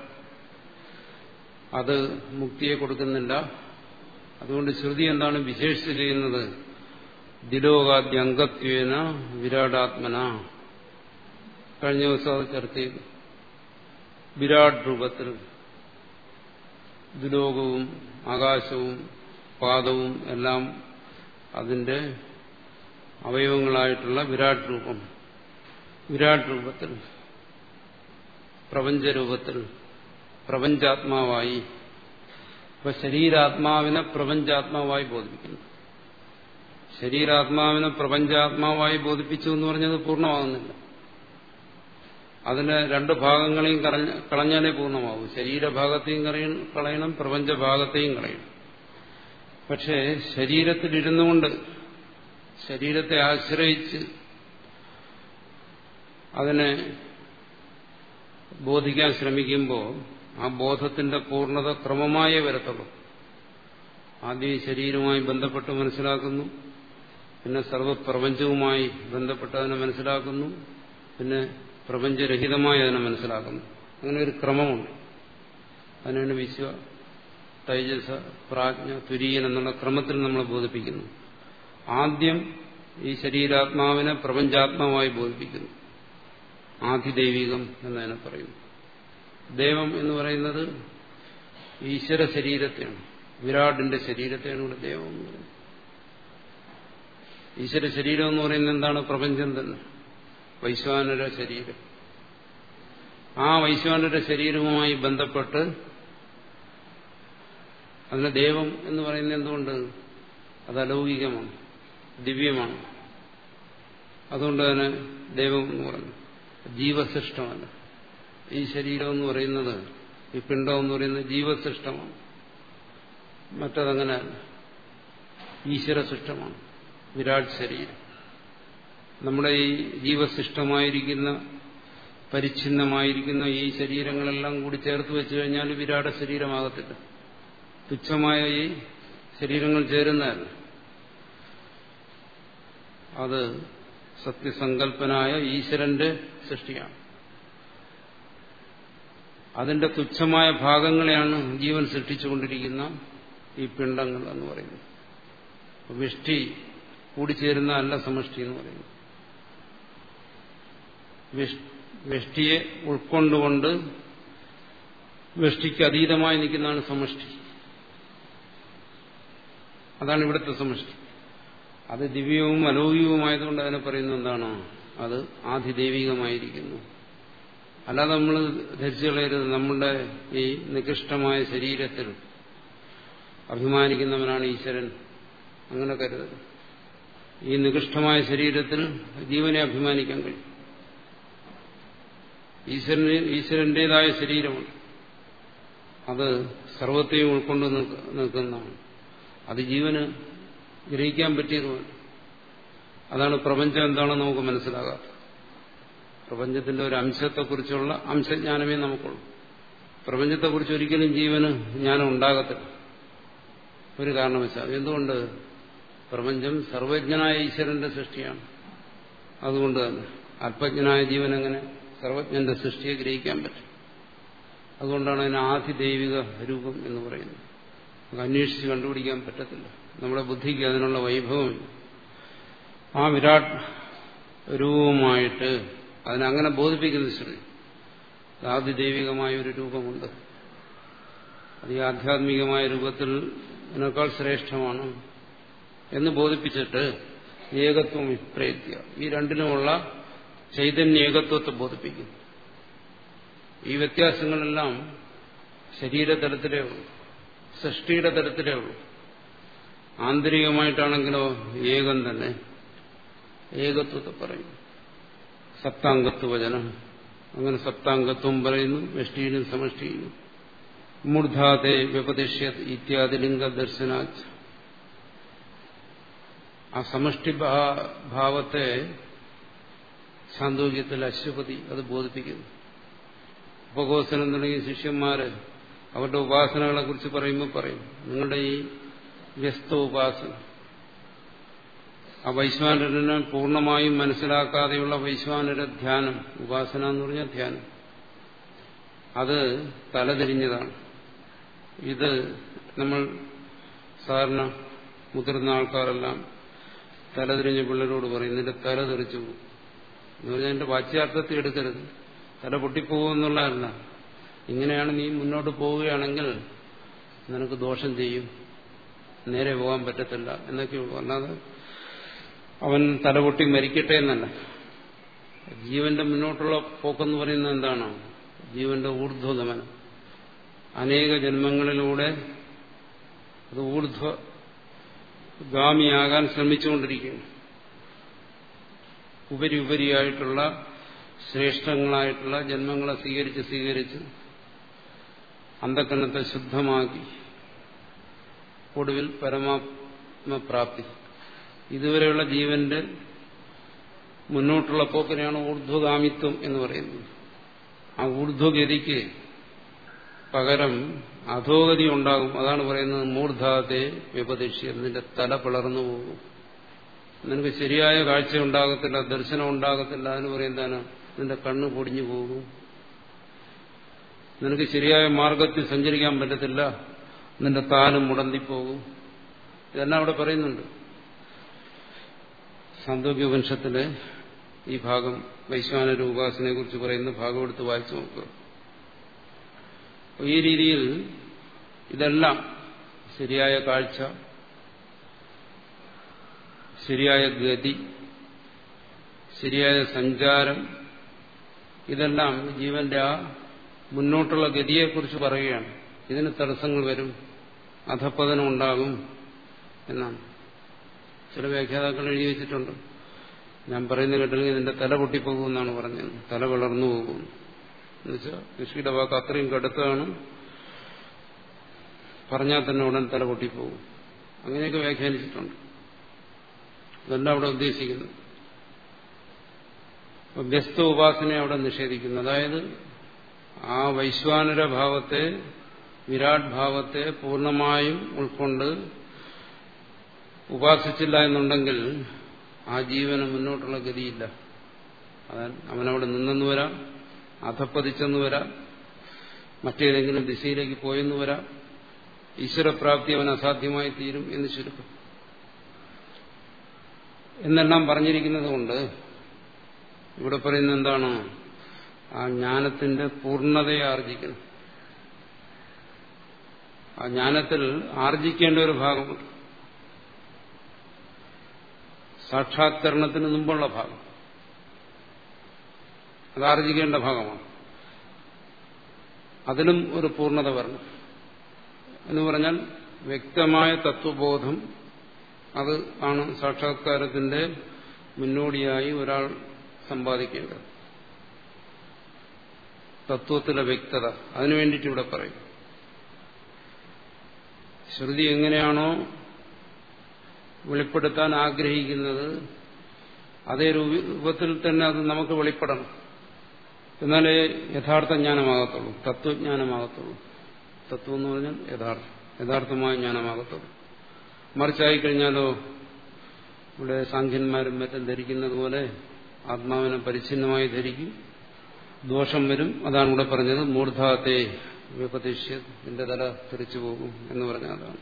അത് മുക്തിയെ കൊടുക്കുന്നില്ല. അതുകൊണ്ട് ശ്രുതി എന്താണ് വിശേഷിച്ച് ചെയ്യുന്നത്? ദിലോകാദ്യംഗത്വേന വിരാടാത്മന. കഴിഞ്ഞ ദിവസം അത് ചർച്ച ചെയ്തു. വിരാട് രൂപത്തിൽ ദുലോകവും ആകാശവും പാദവും എല്ലാം അതിന്റെ അവയവങ്ങളായിട്ടുള്ള വിരാട് രൂപം വിരാട് രൂപത്തിൽ പ്രപഞ്ചരൂപത്തിൽ പ്രപഞ്ചാത്മാവായി. ഇപ്പൊ ശരീരാത്മാവിനെ പ്രപഞ്ചാത്മാവായി ബോധിപ്പിക്കുന്നു. ശരീരാത്മാവിനെ പ്രപഞ്ചാത്മാവായി ബോധിപ്പിച്ചു എന്ന് പറഞ്ഞത് പൂർണമാകുന്നില്ല. അതിന് രണ്ട് ഭാഗങ്ങളെയും കളഞ്ഞാലേ പൂർണമാകും. ശരീരഭാഗത്തെയും കളയണം പ്രപഞ്ചഭാഗത്തെയും കളയണം പക്ഷേ ശരീരത്തിലിരുന്നു കൊണ്ട് ശരീരത്തെ ആശ്രയിച്ച് അതിനെ ബോധിക്കാൻ ശ്രമിക്കുമ്പോൾ ആ ബോധത്തിന്റെ പൂർണത ക്രമമായേ വരത്തുള്ളൂ. ആദ്യം ശരീരവുമായി ബന്ധപ്പെട്ട് മനസ്സിലാക്കുന്നു. പിന്നെ സർവപ്രപഞ്ചവുമായി ബന്ധപ്പെട്ട് അതിനെ മനസ്സിലാക്കുന്നു. പിന്നെ പ്രപഞ്ചരഹിതമായി അതിനെ മനസ്സിലാക്കുന്നു. അങ്ങനെ ഒരു ക്രമമുണ്ട്. അതിനാണ് വിശ്വ തൈജസ പ്രാജ്ഞ തുര്യൻ എന്നുള്ള ക്രമത്തിൽ നമ്മളെ ബോധിപ്പിക്കുന്നു. ആദ്യം ഈ ശരീരാത്മാവിനെ പ്രപഞ്ചാത്മാവായി ബോധിപ്പിക്കുന്നു. ആധിദൈവികം എന്നതിനെ പറയുന്നു. ദൈവം എന്ന് പറയുന്നത് ഈശ്വര ശരീരത്തെയാണ്. വിരാടിന്റെ ശരീരത്തെയാണ് ഇവിടെ ദൈവം എന്ന് പറയുന്നത്. ഈശ്വര ശരീരം എന്ന് പറയുന്നത് എന്താണ്? പ്രപഞ്ചം തന്നെ. വൈശ്വാനര ശരീരം. ആ വൈശ്വാനര ശരീരവുമായി ബന്ധപ്പെട്ട് അതിന് ദൈവം എന്ന് പറയുന്നത് എന്തുകൊണ്ട്? അത് അലൗകികമാണ്. ദിവ്യമാണ്. അതുകൊണ്ട് തന്നെ ദൈവം എന്ന് പറഞ്ഞു ജീവസൃഷ്ടമല്ല ഈ ശരീരം എന്ന് പറയുന്നത് ഈ പിണ്ഡം എന്ന് പറയുന്നത് ജീവസൃഷ്ടമാണ് മറ്റതങ്ങനെയല്ല ഈശ്വര സൃഷ്ടമാണ് വിരാട് ശരീരം. നമ്മുടെ ഈ ജീവസൃഷ്ടമായിരിക്കുന്ന പരിച്ഛിന്നമായിരിക്കുന്ന ഈ ശരീരങ്ങളെല്ലാം കൂടി ചേർത്ത് വെച്ചു കഴിഞ്ഞാൽ വിരാട ശരീരമാകത്തില്ല. തുച്ഛമായ ഈ ശരീരങ്ങൾ ചേരുന്നതല്ല. അത് സത്യസങ്കല്പനായ ഈശ്വരന്റെ സൃഷ്ടിയാണ്. അതിന്റെ തുച്ഛമായ ഭാഗങ്ങളെയാണ് ജീവൻ സൃഷ്ടിച്ചുകൊണ്ടിരിക്കുന്ന ഈ പിണ്ടങ്ങൾ എന്ന് പറയുന്നത്. വിഷ്ടി കൂടിച്ചേരുന്ന അല്ല സമഷ്ടി എന്ന് പറയുന്നു വൃഷ്ടിയെ ഉൾക്കൊണ്ടുകൊണ്ട് വൃഷ്ടിക്ക് അതീതമായി നിൽക്കുന്നതാണ് സമഷ്ടി. അതാണ് ഇവിടുത്തെ സമഷ്ടി. അത് ദിവ്യവും അലൗകികവുമായതുകൊണ്ട് അതിനെ പറയുന്നത് എന്താണോ അത് ആധിദൈവികമായിരിക്കുന്നു. അല്ലാതെ നമ്മൾ ധരിച്ചു കളയരുത്. നമ്മുടെ ഈ നികൃഷ്ടമായ ശരീരത്തിൽ അഭിമാനിക്കുന്നവനാണ് ഈശ്വരൻ. അങ്ങനെ കരുതരുത്. ഈ നികൃഷ്ടമായ ശരീരത്തിൽ ജീവനെ അഭിമാനിക്കാൻ കഴിയും. ഈശ്വരന് ഈശ്വരന്റേതായ ശരീരമാണ് അത് സർവത്തെയും ഉൾക്കൊണ്ട് നിൽക്കുന്നതാണ്. അത് ജീവന് ഗ്രഹിക്കാൻ പറ്റിയതുമല്ല അതാണ് പ്രപഞ്ചം എന്താണെന്ന് നമുക്ക് മനസ്സിലാകാത്തത്. പ്രപഞ്ചത്തിന്റെ ഒരു അംശത്തെക്കുറിച്ചുള്ള അംശജ്ഞാനമേ നമുക്കുള്ളൂ. പ്രപഞ്ചത്തെക്കുറിച്ച് ഒരിക്കലും ജീവന് ജ്ഞാനം ഉണ്ടാകത്തില്ല. ഒരു കാരണവശാൽ എന്തുകൊണ്ട്? പ്രപഞ്ചം സർവജ്ഞനായ ഈശ്വരന്റെ സൃഷ്ടിയാണ്. അതുകൊണ്ട് തന്നെ അല്പജ്ഞനായ ജീവൻ എങ്ങനെ സർവജ്ഞന്റെ സൃഷ്ടിയെ ഗ്രഹിക്കാൻ പറ്റും? അതുകൊണ്ടാണ് അതിന് ആധിദൈവിക രൂപം എന്ന് പറയുന്നത്. അന്വേഷിച്ച് കണ്ടുപിടിക്കാൻ പറ്റത്തില്ല. നമ്മുടെ ബുദ്ധിക്ക് അതിനുള്ള വൈഭവമില്ല ആ വിരാട് രൂപവുമായിട്ട് അതിനങ്ങനെ ബോധിപ്പിക്കുന്ന ശ്രുതി ആദിദൈവികമായ ഒരു രൂപമുണ്ട്. അത് ഈ ആധ്യാത്മികമായ രൂപത്തിൽ ഇതിനേക്കാൾ ശ്രേഷ്ഠമാണ് എന്ന് ബോധിപ്പിച്ചിട്ട് ഏകത്വം വിപ്രയത്യ. ഈ രണ്ടിനുമുള്ള ചൈതന്യ ഏകത്വത്തെ ബോധിപ്പിക്കുന്നു. ഈ വ്യത്യാസങ്ങളെല്ലാം ശരീരതലത്തിലേ ഉള്ളൂ സൃഷ്ടിയുടെ തലത്തിലേ ഉള്ളൂ. ആന്തരികമായിട്ടാണെങ്കിലോ ഏകം തന്നെ. ഏകത്വത്തെ പറയും. സപ്താംഗത്വ അങ്ങനെ സപ്താംഗത്വം പറയുന്നു വ്യഷ്ടിയിലും സമഷ്ടിയിലും. മൂർധാതെ വ്യപദിഷ്യ ഇത്യാദി ലിംഗ ദർശനാച്ച് ആ സമഷ്ടി ഭാവത്തെ സാന്തോക്യത്തിൽ അശ്വപതി അത് ബോധിപ്പിക്കുന്നു. ഉപകോസനം തുടങ്ങിയ ശിഷ്യന്മാര് അവരുടെ ഉപാസനകളെ കുറിച്ച് പറയുമ്പോൾ പറയും നിങ്ങളുടെ ഈ വ്യസ്ത ഉപാസന ആ വൈശ്വാനരനെ പൂർണമായും മനസ്സിലാക്കാതെയുള്ള വൈശ്വാനര ധ്യാനം ഉപാസന എന്ന് പറഞ്ഞാൽ ധ്യാനം. അത് തലതിരിഞ്ഞതാണ്. ഇത് നമ്മൾ സാധാരണ മുതിർന്ന ആൾക്കാരെല്ലാം തലതിരിഞ്ഞ പിള്ളേരോട് പറയും നിന്റെ തല തെറിച്ചു പോകും. എന്ന് പറഞ്ഞാൽ എന്റെ വാച്യാർത്ഥത്തിൽ എടുക്കരുത്. തല പൊട്ടിപ്പോകുമെന്നുള്ളതല്ല ഇങ്ങനെയാണ് നീ മുന്നോട്ട് പോവുകയാണെങ്കിൽ നിനക്ക് ദോഷം ചെയ്യും. നേരെ പോകാൻ പറ്റത്തില്ല എന്നൊക്കെയുള്ളൂ അല്ലാതെ അവൻ തലപൊട്ടി മരിക്കട്ടെ എന്നല്ല. ജീവന്റെ മുന്നോട്ടുള്ള പോക്കെന്ന് പറയുന്നത് എന്താണ്? ജീവന്റെ ഊർധ്വഗമനം. അനേക ജന്മങ്ങളിലൂടെ അത് ഊർധ്വഗാമിയാകാൻ ശ്രമിച്ചുകൊണ്ടിരിക്കുകയാണ്. ഉപരി ഉപരിയായിട്ടുള്ള ശ്രേഷ്ഠങ്ങളായിട്ടുള്ള ജന്മങ്ങളെ സ്വീകരിച്ച് സ്വീകരിച്ച് അന്ധക്കരണത്തെ ശുദ്ധമാക്കി ഒടുവിൽ പരമാത്മപ്രാപ്തി ഇതുവരെയുള്ള ജീവന്റെ മുന്നോട്ടുള്ള പോക്കിനെയാണ് ഊർധ്വഗാമിത്വം എന്ന് പറയുന്നത്. ആ ഊർധ്വഗതിക്ക് പകരം അധോഗതി ഉണ്ടാകും. അതാണ് പറയുന്നത് മൂർധാതെ വിപദേശി നിന്റെ തല പിളർന്നു പോകും. നിനക്ക് ശരിയായ കാഴ്ച ഉണ്ടാകത്തില്ല ദർശനം ഉണ്ടാകത്തില്ല എന്ന് പറയുന്നതാണ് നിന്റെ കണ്ണ് പൊടിഞ്ഞു പോകും. നിനക്ക് ശരിയായ മാർഗത്തിൽ സഞ്ചരിക്കാൻ പറ്റത്തില്ല. നിന്റെ താനും മുടന്തിപ്പോകും. ഇതെല്ലാം അവിടെ പറയുന്നുണ്ട്. സാന്തോഗ്യവംശത്തിലെ ഈ ഭാഗം വൈശ്വാനര ഉപാസനയെ കുറിച്ച് പറയുന്ന ഭാഗം എടുത്ത് വായിച്ചു നോക്കുക ഈ രീതിയിൽ ഇതെല്ലാം ശരിയായ കാഴ്ച ശരിയായ ഗതി ശരിയായ സഞ്ചാരം ഇതെല്ലാം ജീവന്റെ ആ മുന്നോട്ടുള്ള ഗതിയെക്കുറിച്ച് പറയുകയാണ്. ഇതിന് തടസ്സങ്ങൾ വരും. അധപ്പതനം ഉണ്ടാകും എന്നാണ്. ചില വ്യാഖ്യാതാക്കൾ എഴുതി വെച്ചിട്ടുണ്ട്. ഞാൻ പറയുന്ന കേട്ടില്ലെങ്കിൽ നിന്റെ തല പൊട്ടിപ്പോകുമെന്നാണ് പറഞ്ഞത്. തല വളർന്നു പോകും. എന്നുവെച്ചാൽ ഋഷിയുടെ വാക്ക് അത്രയും കടുത്താണ്. പറഞ്ഞാൽ തന്നെ ഉടൻ തല പൊട്ടിപ്പോകും. അങ്ങനെയൊക്കെ വ്യാഖ്യാനിച്ചിട്ടുണ്ട്. അതല്ല അവിടെ ഉദ്ദേശിക്കുന്നു. വ്യസ്ത ഉപാസനയെ അവിടെ നിഷേധിക്കുന്നു. അതായത് ആ വൈശ്വാനര ഭാവത്തെ വിരാട് ഭാവത്തെ പൂർണമായും ഉൾക്കൊണ്ട് ഉപാസിച്ചില്ല എന്നുണ്ടെങ്കിൽ ആ ജീവന് മുന്നോട്ടുള്ള ഗതിയില്ല. അവനവിടെ നിന്നെന്ന് വരാം അധപ്പതിച്ചെന്ന് വരാം മറ്റേതെങ്കിലും ദിശയിലേക്ക് പോയെന്ന് വരാം. ഈശ്വരപ്രാപ്തി അവൻ അസാധ്യമായി തീരും എന്ന് ചുരുക്കം. എന്നെല്ലാം പറഞ്ഞിരിക്കുന്നത് കൊണ്ട് ഇവിടെ പറയുന്ന എന്താണ്? ആ ജ്ഞാനത്തിന്റെ പൂർണതയെ ആർജിക്കണം. ആ ജ്ഞാനത്തിൽ ആർജിക്കേണ്ട ഒരു ഭാഗമുണ്ട് സാക്ഷാത്കരണത്തിന് മുമ്പുള്ള ഭാഗം. അത് ആർജിക്കേണ്ട ഭാഗമാണ്. അതിനും ഒരു പൂർണത വരണം. എന്ന് പറഞ്ഞാൽ വ്യക്തമായ തത്വബോധം അത് ആണ് സാക്ഷാത്കാരത്തിന്റെ മുന്നോടിയായി ഒരാൾ സമ്പാദിക്കേണ്ടത്. തത്വത്തിലെ വ്യക്തത അതിനു വേണ്ടിയിട്ട് ഇവിടെ പറയും. ശ്രുതി എങ്ങനെയാണോ വെളിപ്പെടുത്താൻ ആഗ്രഹിക്കുന്നത് അതേ രൂപത്തിൽ തന്നെ അത് നമുക്ക് വെളിപ്പെടണം. എന്നാലേ യഥാർത്ഥ ജ്ഞാനമാകത്തുള്ളൂ. തത്വജ്ഞാനമാകത്തുള്ളൂ. തത്വം എന്ന് പറഞ്ഞാൽ യഥാർത്ഥം. യഥാർത്ഥമായ ജ്ഞാനമാകത്തുള്ളൂ. മറിച്ചായി കഴിഞ്ഞാലോ ഇവിടെ സാഖ്യന്മാരും മറ്റും ധരിക്കുന്നത് പോലെ ആത്മാവിനെ പരിച്ഛിന്നമായി ധരിക്കും. ദോഷം വരും. അതാണ് ഇവിടെ പറഞ്ഞത് മൂർധാത്തെ വ്യപതിഷ്യ നിന്റെ തല തിരിച്ചു പോകും എന്ന് പറഞ്ഞ അതാണ്.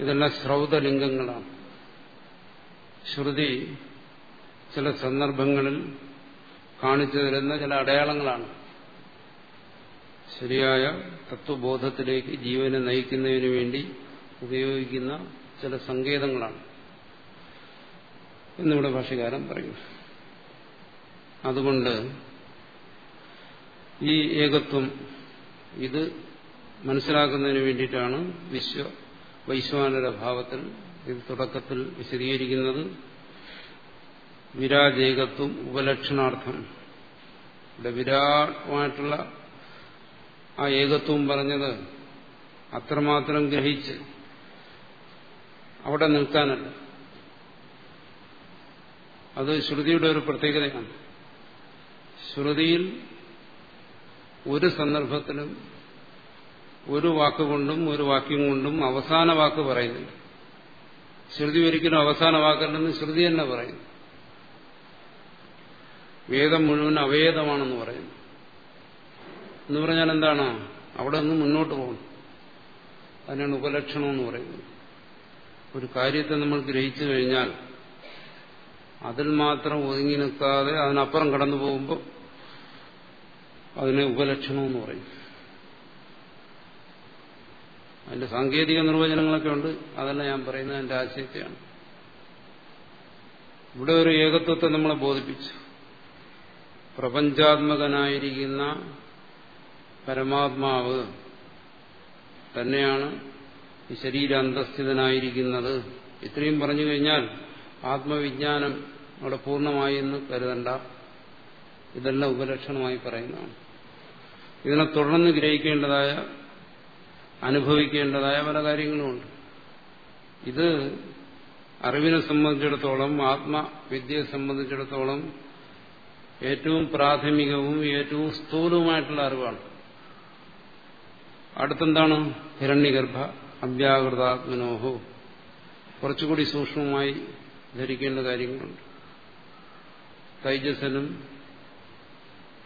ഇതെല്ലാം ശ്രൗതലിംഗങ്ങളാണ്. ശ്രുതി ചില സന്ദർഭങ്ങളിൽ കാണിച്ചു തരുന്ന ചില അടയാളങ്ങളാണ്. ശരിയായ തത്വബോധത്തിലേക്ക് ജീവനെ നയിക്കുന്നതിന് വേണ്ടി ഉപയോഗിക്കുന്ന ചില സങ്കേതങ്ങളാണ്. എന്നിവിടെ ഭാഷകാരൻ പറയും അതുകൊണ്ട് ഈ ഏകത്വം ഇത് മനസ്സിലാക്കുന്നതിന് വേണ്ടിയിട്ടാണ് വിശ്വ വൈശ്വാനര ഭാവത്തിൽ ഇത് തുടക്കത്തിൽ വിശദീകരിക്കുന്നത്. വിരാജേകത്വം ഉപലക്ഷണാർത്ഥം. ഇവിടെ വിരാടമായിട്ടുള്ള ആ ഏകത്വം പറഞ്ഞത് അത്രമാത്രം ഗ്രഹിച്ച് അവിടെ നിൽക്കാനല്ല. അത് ശ്രുതിയുടെ ഒരു പ്രത്യേകതയാണ്. ശ്രുതിയിൽ ഒരു സന്ദർഭത്തിലും ഒരു വാക്കുകൊണ്ടും ഒരു വാക്യം കൊണ്ടും അവസാന വാക്ക് പറയുന്നില്ല. ശ്രുതി ഒരിക്കലും അവസാന വാക്കല്ലെന്ന് ശ്രുതി തന്നെ പറയുന്നു. വേദം മുഴുവൻ അവേദമാണെന്ന് പറയുന്നു. എന്ന് പറഞ്ഞാൽ എന്താണ്? അവിടെ നിന്ന് മുന്നോട്ട് പോകണം അതിനാണ് ഉപലക്ഷണമെന്ന് പറയുന്നത്. ഒരു കാര്യത്തെ നമ്മൾ ഗ്രഹിച്ചു കഴിഞ്ഞാൽ അതിൽ മാത്രം ഒതുങ്ങി നിൽക്കാതെ അതിനപ്പുറം കടന്നു പോകുമ്പോൾ അതിനെ ഉപലക്ഷണം എന്ന് പറയും. അതിന്റെ സാങ്കേതിക നിർവചനങ്ങളൊക്കെ ഉണ്ട് അതല്ല ഞാൻ പറയുന്നത് എന്റെ ആശയത്തെയാണ്. ഇവിടെ ഒരു ഏകത്വത്തെ നമ്മളെ ബോധിപ്പിച്ചു. പ്രപഞ്ചാത്മകനായിരിക്കുന്ന പരമാത്മാവ് തന്നെയാണ് ഈ ശരീര ശരീരാന്തസ്ഥിതനായിരിക്കുന്നത്. ഇത്രയും പറഞ്ഞു കഴിഞ്ഞാൽ ആത്മവിജ്ഞാനം അവിടെ പൂർണമായി എന്ന് കരുതണ്ട. ഇതെല്ലാം ഉപലക്ഷണമായി പറയുന്നതാണ്. ഇതിനെ തുടർന്ന് ഗ്രഹിക്കേണ്ടതായ അനുഭവിക്കേണ്ടതായ പല കാര്യങ്ങളുമുണ്ട്. ഇത് അറിവിനെ സംബന്ധിച്ചിടത്തോളം ആത്മവിദ്യയെ സംബന്ധിച്ചിടത്തോളം ഏറ്റവും പ്രാഥമികവും ഏറ്റവും സ്ഥൂലവുമായിട്ടുള്ള അറിവാണ്. അടുത്തെന്താണ്? ഹിരണ്യഗർഭ അവ്യാകൃതാത്മനോഹോ കുറച്ചുകൂടി സൂക്ഷ്മമായി ധരിക്കേണ്ട കാര്യങ്ങളുണ്ട്. തൈജസനും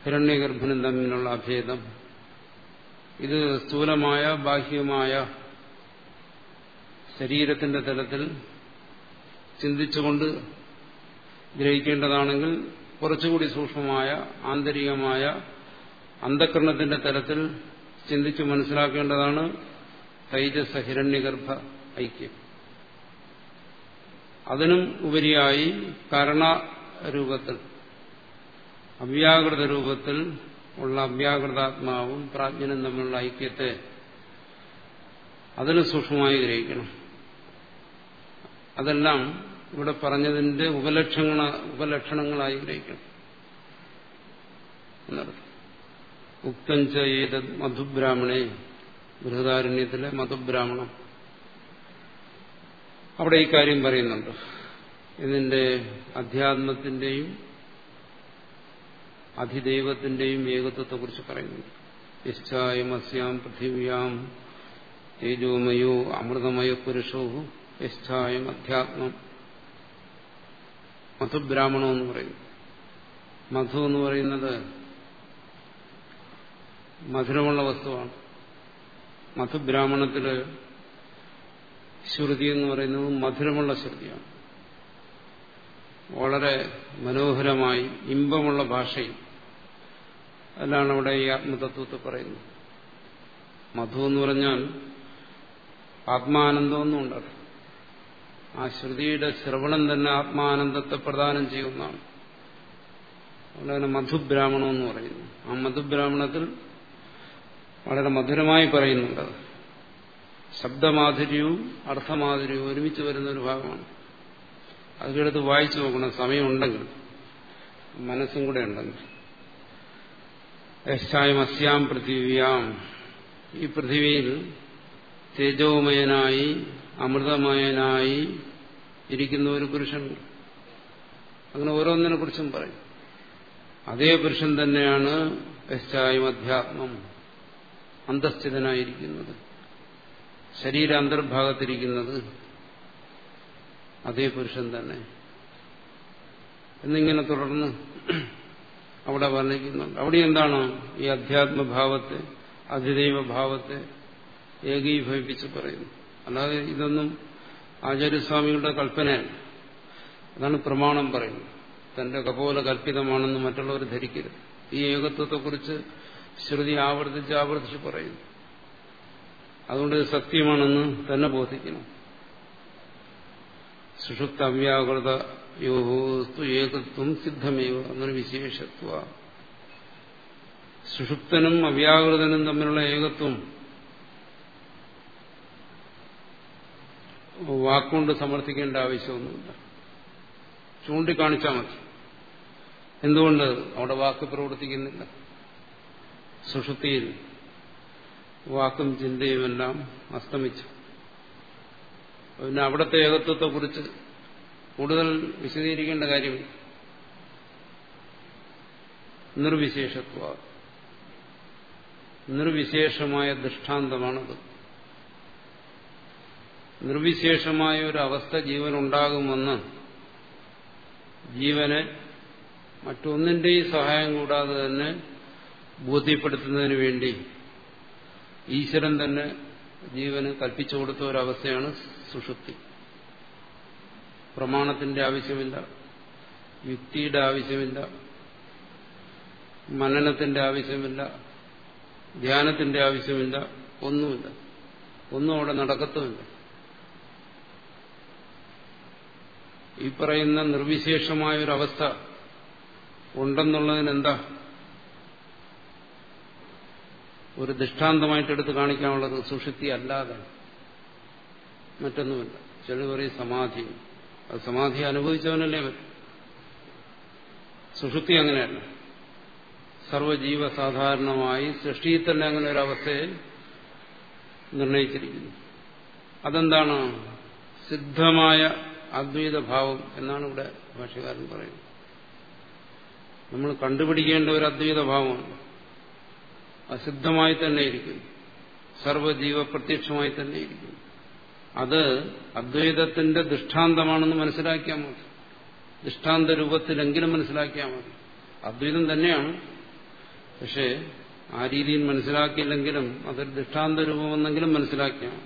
ഹിരണ്യഗർഭനും തമ്മിലുള്ള അഭേദം. ഇത് സ്ഥൂലമായ ബാഹ്യമായ ശരീരത്തിന്റെ തലത്തിൽ ചിന്തിച്ചുകൊണ്ട് ഗ്രഹിക്കേണ്ടതാണെങ്കിൽ കുറച്ചുകൂടി സൂക്ഷ്മമായ ആന്തരികമായ അന്ധകരണത്തിന്റെ തലത്തിൽ ചിന്തിച്ചു മനസ്സിലാക്കേണ്ടതാണ് തൈജസ ഹിരണ്യഗർഭ ഐക്യം. അതിനും ഉപരിയായി കാരണരൂപത്തിൽ അവ്യാകൃത രൂപത്തിൽ ഉള്ള അവ്യാകൃതാത്മാവും പ്രാജ്ഞനും തമ്മിലുള്ള ഐക്യത്തെ അതിന് സൂക്ഷ്മമായി ഗ്രഹിക്കണം. അതെല്ലാം ഇവിടെ പറഞ്ഞതിന്റെ ഉപലക്ഷണ ഉപലക്ഷണങ്ങളായി ഗ്രഹിക്കണം. ഉക്തഞ്ച ഏത് മധുബ്രാഹ്മണേ ബൃഹദാരണ്യത്തിലെ മധുബ്രാഹ്മണം. അവിടെ ഈ കാര്യം പറയുന്നുണ്ട്. ഇതിന്റെ അധ്യാത്മത്തിന്റെയും അധിദൈവത്തിന്റെയും ഏകത്വത്തെക്കുറിച്ച് പറയുന്നു. യശ്ചായം അസ്യാം പൃഥിവ്യാം തേജോമയോ അമൃതമയോ പുരുഷോ യശ്ചായം അധ്യാത്മം. മധുബ്രാഹ്മണം എന്ന് പറയുന്നു. മധു എന്ന് പറയുന്നത് മധുരമുള്ള വസ്തുവാണ്. മധുബ്രാഹ്മണത്തിൽ ശ്രുതി എന്ന് പറയുന്നത് മധുരമുള്ള ശ്രുതിയാണ്. വളരെ മനോഹരമായി ഇമ്പമുള്ള ഭാഷയും അതിലാണ് അവിടെ ഈ ആത്മതത്വത്തെ പറയുന്നത്. മധു എന്ന് പറഞ്ഞാൽ ആത്മാനന്ദമൊന്നും ഉണ്ടാകും ആ ശ്രുതിയുടെ ശ്രവണം തന്നെ ആത്മാനന്ദത്തെ പ്രദാനം ചെയ്യുന്നതാണ്. അതുകൊണ്ട് മധുബ്രാഹ്മണം എന്ന് പറയുന്നു ആ മധുബ്രാഹ്മണത്തിൽ വളരെ മധുരമായി പറയുന്നുണ്ട് ശബ്ദമാധുര്യവും അർത്ഥമാധുര്യവും ഒരുമിച്ച് വരുന്ന ഒരു ഭാഗമാണ്. അതിലെടുത്ത് വായിച്ചു നോക്കണം. സമയമുണ്ടെങ്കിൽ. മനസ്സും കൂടെ ഉണ്ടെങ്കിൽ. യശായം അസ്യാം പൃഥിവ്യാം. ഈ പൃഥിവിയിൽ തേജോമയനായി അമൃതമയനായി ഇരിക്കുന്ന ഒരു പുരുഷനുണ്ട്. അങ്ങനെ ഓരോന്നിനെ കുറിച്ചും പറയും. അതേ പുരുഷൻ തന്നെയാണ് യശായം അധ്യാത്മം അന്തസ്ഥിതനായിരിക്കുന്നത് ശരീര അന്തർഭാഗത്തിരിക്കുന്നത് അതേ പുരുഷൻ തന്നെ. എന്നിങ്ങനെ തുടർന്ന് അവിടെ വർണിക്കുന്നുണ്ട്. അവിടെ എന്താണ് ഈ അധ്യാത്മഭാവത്തെ അധിദൈവഭാവത്തെ ഏകീഭവിപ്പിച്ച് പറയുന്നു. അല്ലാതെ ഇതൊന്നും ആചാര്യസ്വാമികളുടെ കൽപ്പനയല്ല. അതാണ് പ്രമാണം പറയുന്നത്. തന്റെ കപോല കൽപ്പിതമാണെന്ന് മറ്റുള്ളവർ ധരിക്കരുത്. ഈ ഏകത്വത്തെക്കുറിച്ച് ശ്രുതി ആവർത്തിച്ച് ആവർത്തിച്ച് പറയുന്നു. അതുകൊണ്ട് സത്യമാണെന്ന് തന്നെ ബോധിക്കണം സുഷുപ്ത അവ്യാകൃത ഏകത്വം സിദ്ധമേവ എന്നൊരു വിശേഷത്വ. സുഷുപ്തനും അവ്യാകൃതനും തമ്മിലുള്ള ഏകത്വം. വാക്കുകൊണ്ട് സമർത്ഥിക്കേണ്ട ആവശ്യമൊന്നുമില്ല. ചൂണ്ടിക്കാണിച്ചാൽ മതി. എന്തുകൊണ്ട് അവിടെ വാക്ക് പ്രവർത്തിക്കുന്നില്ല? സുഷുപ്തിയിൽ വാക്കും ചിന്തയുമെല്ലാം അസ്തമിച്ചു. പിന്നെ അവിടുത്തെ ഏകത്വത്തെക്കുറിച്ച് കൂടുതൽ വിശദീകരിക്കേണ്ട കാര്യം നിർവിശേഷത്വ. നിർവിശേഷമായ ദൃഷ്ടാന്തമാണത്. നിർവിശേഷമായ ഒരു അവസ്ഥ ജീവനുണ്ടാകുമെന്ന് ജീവനെ മറ്റൊന്നിന്റെയും സഹായം കൂടാതെ തന്നെ ബോധ്യപ്പെടുത്തുന്നതിന് വേണ്ടി ഈശ്വരൻ തന്നെ ജീവന് കൽപ്പിച്ചു കൊടുത്ത ഒരവസ്ഥയാണ് സുഷുപ്തി. പ്രമാണത്തിന്റെ ആവശ്യമില്ല യുക്തിയുടെ ആവശ്യമില്ല മനനത്തിന്റെ ആവശ്യമില്ല ധ്യാനത്തിന്റെ ആവശ്യമില്ല ഒന്നുമില്ല. ഒന്നും അവിടെ നടക്കത്തുമില്ല. ഈ പറയുന്ന നിർവിശേഷമായ ഒരു അവസ്ഥ ഉണ്ടെന്നുള്ളതിനെന്താ? ഒരു ദൃഷ്ടാന്തമായിട്ട് എടുത്ത് കാണിക്കാനുള്ളത് സുഷുപ്തി അല്ലാതെ മറ്റൊന്നുമില്ല. ചെളിവറി പറയും സമാധി അത് സമാധി അനുഭവിച്ചവനല്ലേ സുഷുപ്തി അങ്ങനെയല്ല. സർവജീവ സാധാരണമായി സൃഷ്ടിയിൽ തന്നെ അങ്ങനെ ഒരു അവസ്ഥയെ നിർണയിച്ചിരിക്കുന്നു. അതെന്താണ്? സിദ്ധമായ അദ്വൈത ഭാവം എന്നാണ് ഇവിടെ ഭാഷകാരൻ പറയുന്നത്. നമ്മൾ കണ്ടുപിടിക്കേണ്ട ഒരു അദ്വൈത അസിദ്ധമായി തന്നെ ഇരിക്കുന്നു. സർവജീവ തന്നെ ഇരിക്കുന്നു. അത് അദ്വൈതത്തിന്റെ ദൃഷ്ടാന്തമാണെന്ന് മനസ്സിലാക്കിയാൽ മതി. ദൃഷ്ടാന്ത രൂപത്തിലെങ്കിലും മനസ്സിലാക്കിയാൽ മതി. അദ്വൈതം തന്നെയാണ്. പക്ഷേ ആ രീതിയിൽ മനസ്സിലാക്കിയില്ലെങ്കിലും അതൊരു ദൃഷ്ടാന്ത രൂപമെന്നെങ്കിലും മനസ്സിലാക്കിയാൽ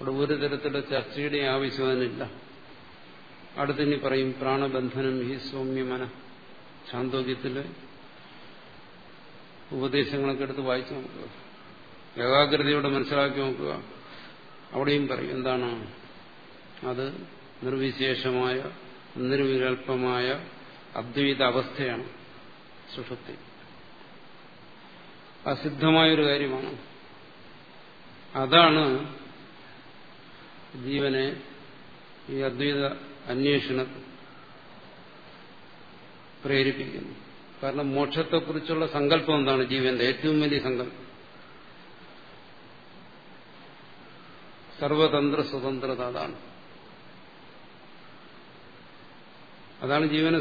അവിടെ ഒരു തരത്തിലുള്ള ചർച്ചയുടെ ആവശ്യം അതിനില്ല. അടുത്തിനി പറയും പ്രാണബന്ധനം ഹി സൗമ്യമന ശാന്തോക്യത്തിലെ ഉപദേശങ്ങളൊക്കെ എടുത്ത് വായിച്ചു നോക്കുക. ഏകാഗ്രതയോടെ മനസ്സിലാക്കി നോക്കുക. അവിടെയും പറയും എന്താണ്? അത് നിർവിശേഷമായ നിർവികൽപമായ അദ്വൈത അവസ്ഥയാണ് സുഷുപ്തി. അസിദ്ധമായൊരു കാര്യമാണ്. അതാണ് ജീവനെ ഈ അദ്വൈത അന്വേഷണത്തിൽ പ്രേരിപ്പിക്കുന്നു കാരണം മോക്ഷത്തെക്കുറിച്ചുള്ള സങ്കല്പം എന്താണ്? ജീവന്റെ ഏറ്റവും വലിയ സങ്കല്പം. സർവതന്ത്ര സ്വതന്ത്രത അതാണ്. അതാണ് ജീവനെ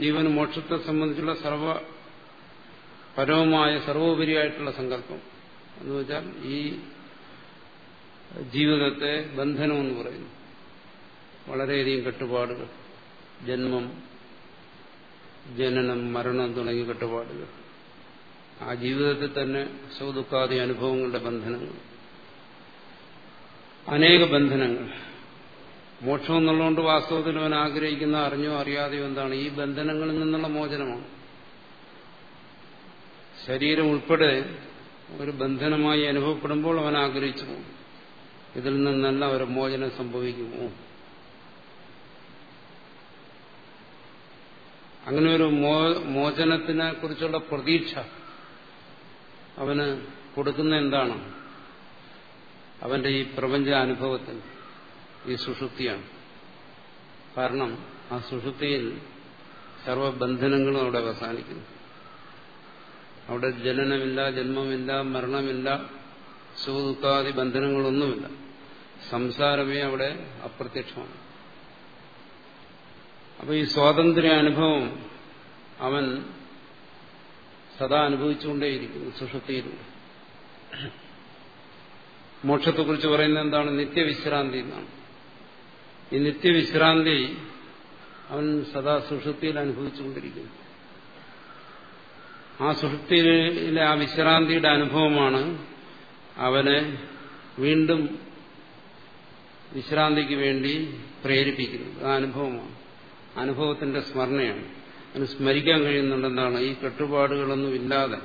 ജീവന് മോക്ഷത്തെ സംബന്ധിച്ചുള്ള സർവ പരമമായ സർവോപരിയായിട്ടുള്ള സങ്കല്പം. എന്ന് വെച്ചാൽ ഈ ജീവിതത്തെ ബന്ധനമെന്ന് പറയുന്നു. വളരെയധികം കെട്ടുപാടുകൾ. ജന്മം ജനനം മരണം തുടങ്ങിയ കെട്ടുപാടുകൾ. ആ ജീവിതത്തിൽ തന്നെ സൗദുഃഖാദി അനുഭവങ്ങളുടെ ബന്ധനങ്ങൾ. അനേക ബന്ധനങ്ങൾ. മോക്ഷം എന്നുള്ളതുകൊണ്ട് വാസ്തവത്തിൽ അവൻ ആഗ്രഹിക്കുന്ന അറിഞ്ഞോ അറിയാതെയോ എന്താണ്? ഈ ബന്ധനങ്ങളിൽ നിന്നുള്ള മോചനമാണ്. ശരീരം ഉൾപ്പെടെ ഒരു ബന്ധനമായി അനുഭവപ്പെടുമ്പോൾ അവൻ ആഗ്രഹിച്ചു ഇതിൽ നിന്നല്ല ഒരു മോചനം സംഭവിക്കുമോ? അങ്ങനെ ഒരു മോചനത്തിനെ കുറിച്ചുള്ള പ്രതീക്ഷ അവന് കൊടുക്കുന്ന എന്താണ്? അവന്റെ ഈ പ്രപഞ്ച അനുഭവത്തിൽ ഈ സുഷുപ്തിയാണ്. കാരണം ആ സുഷുപ്തിയിൽ സർവബന്ധനങ്ങളും അവിടെ അവസാനിക്കുന്നു. അവിടെ ജനനമില്ല ജന്മമില്ല മരണമില്ല സുഖദുഃഖാദി ബന്ധനങ്ങളൊന്നുമില്ല. സംസാരമേ അവിടെ അപ്രത്യക്ഷമാണ്. അപ്പൊ ഈ സ്വാതന്ത്ര്യ അനുഭവം അവൻ സദാ അനുഭവിച്ചുകൊണ്ടേയിരിക്കുന്നു സുഷുപ്തിയിലൂടെ. മോക്ഷത്തെക്കുറിച്ച് പറയുന്നത് എന്താണ്? നിത്യവിശ്രാന്തി എന്നാണ്. ഈ നിത്യവിശ്രാന്തി അവൻ സദാ സുഷുപ്തിയിൽ അനുഭവിച്ചുകൊണ്ടിരിക്കുന്നു. ആ സുഷുപ്തിയിലെ ആ വിശ്രാന്തിയുടെ അനുഭവമാണ് അവനെ വീണ്ടും വിശ്രാന്തിക്ക് വേണ്ടി പ്രേരിപ്പിക്കുന്നത്. ആ അനുഭവമാണ്. അനുഭവത്തിന്റെ സ്മരണയാണ്. അതിന് സ്മരിക്കാൻ കഴിയുന്നുണ്ടെന്നാണ് ഈ കെട്ടുപാടുകളൊന്നും ഇല്ലാതെ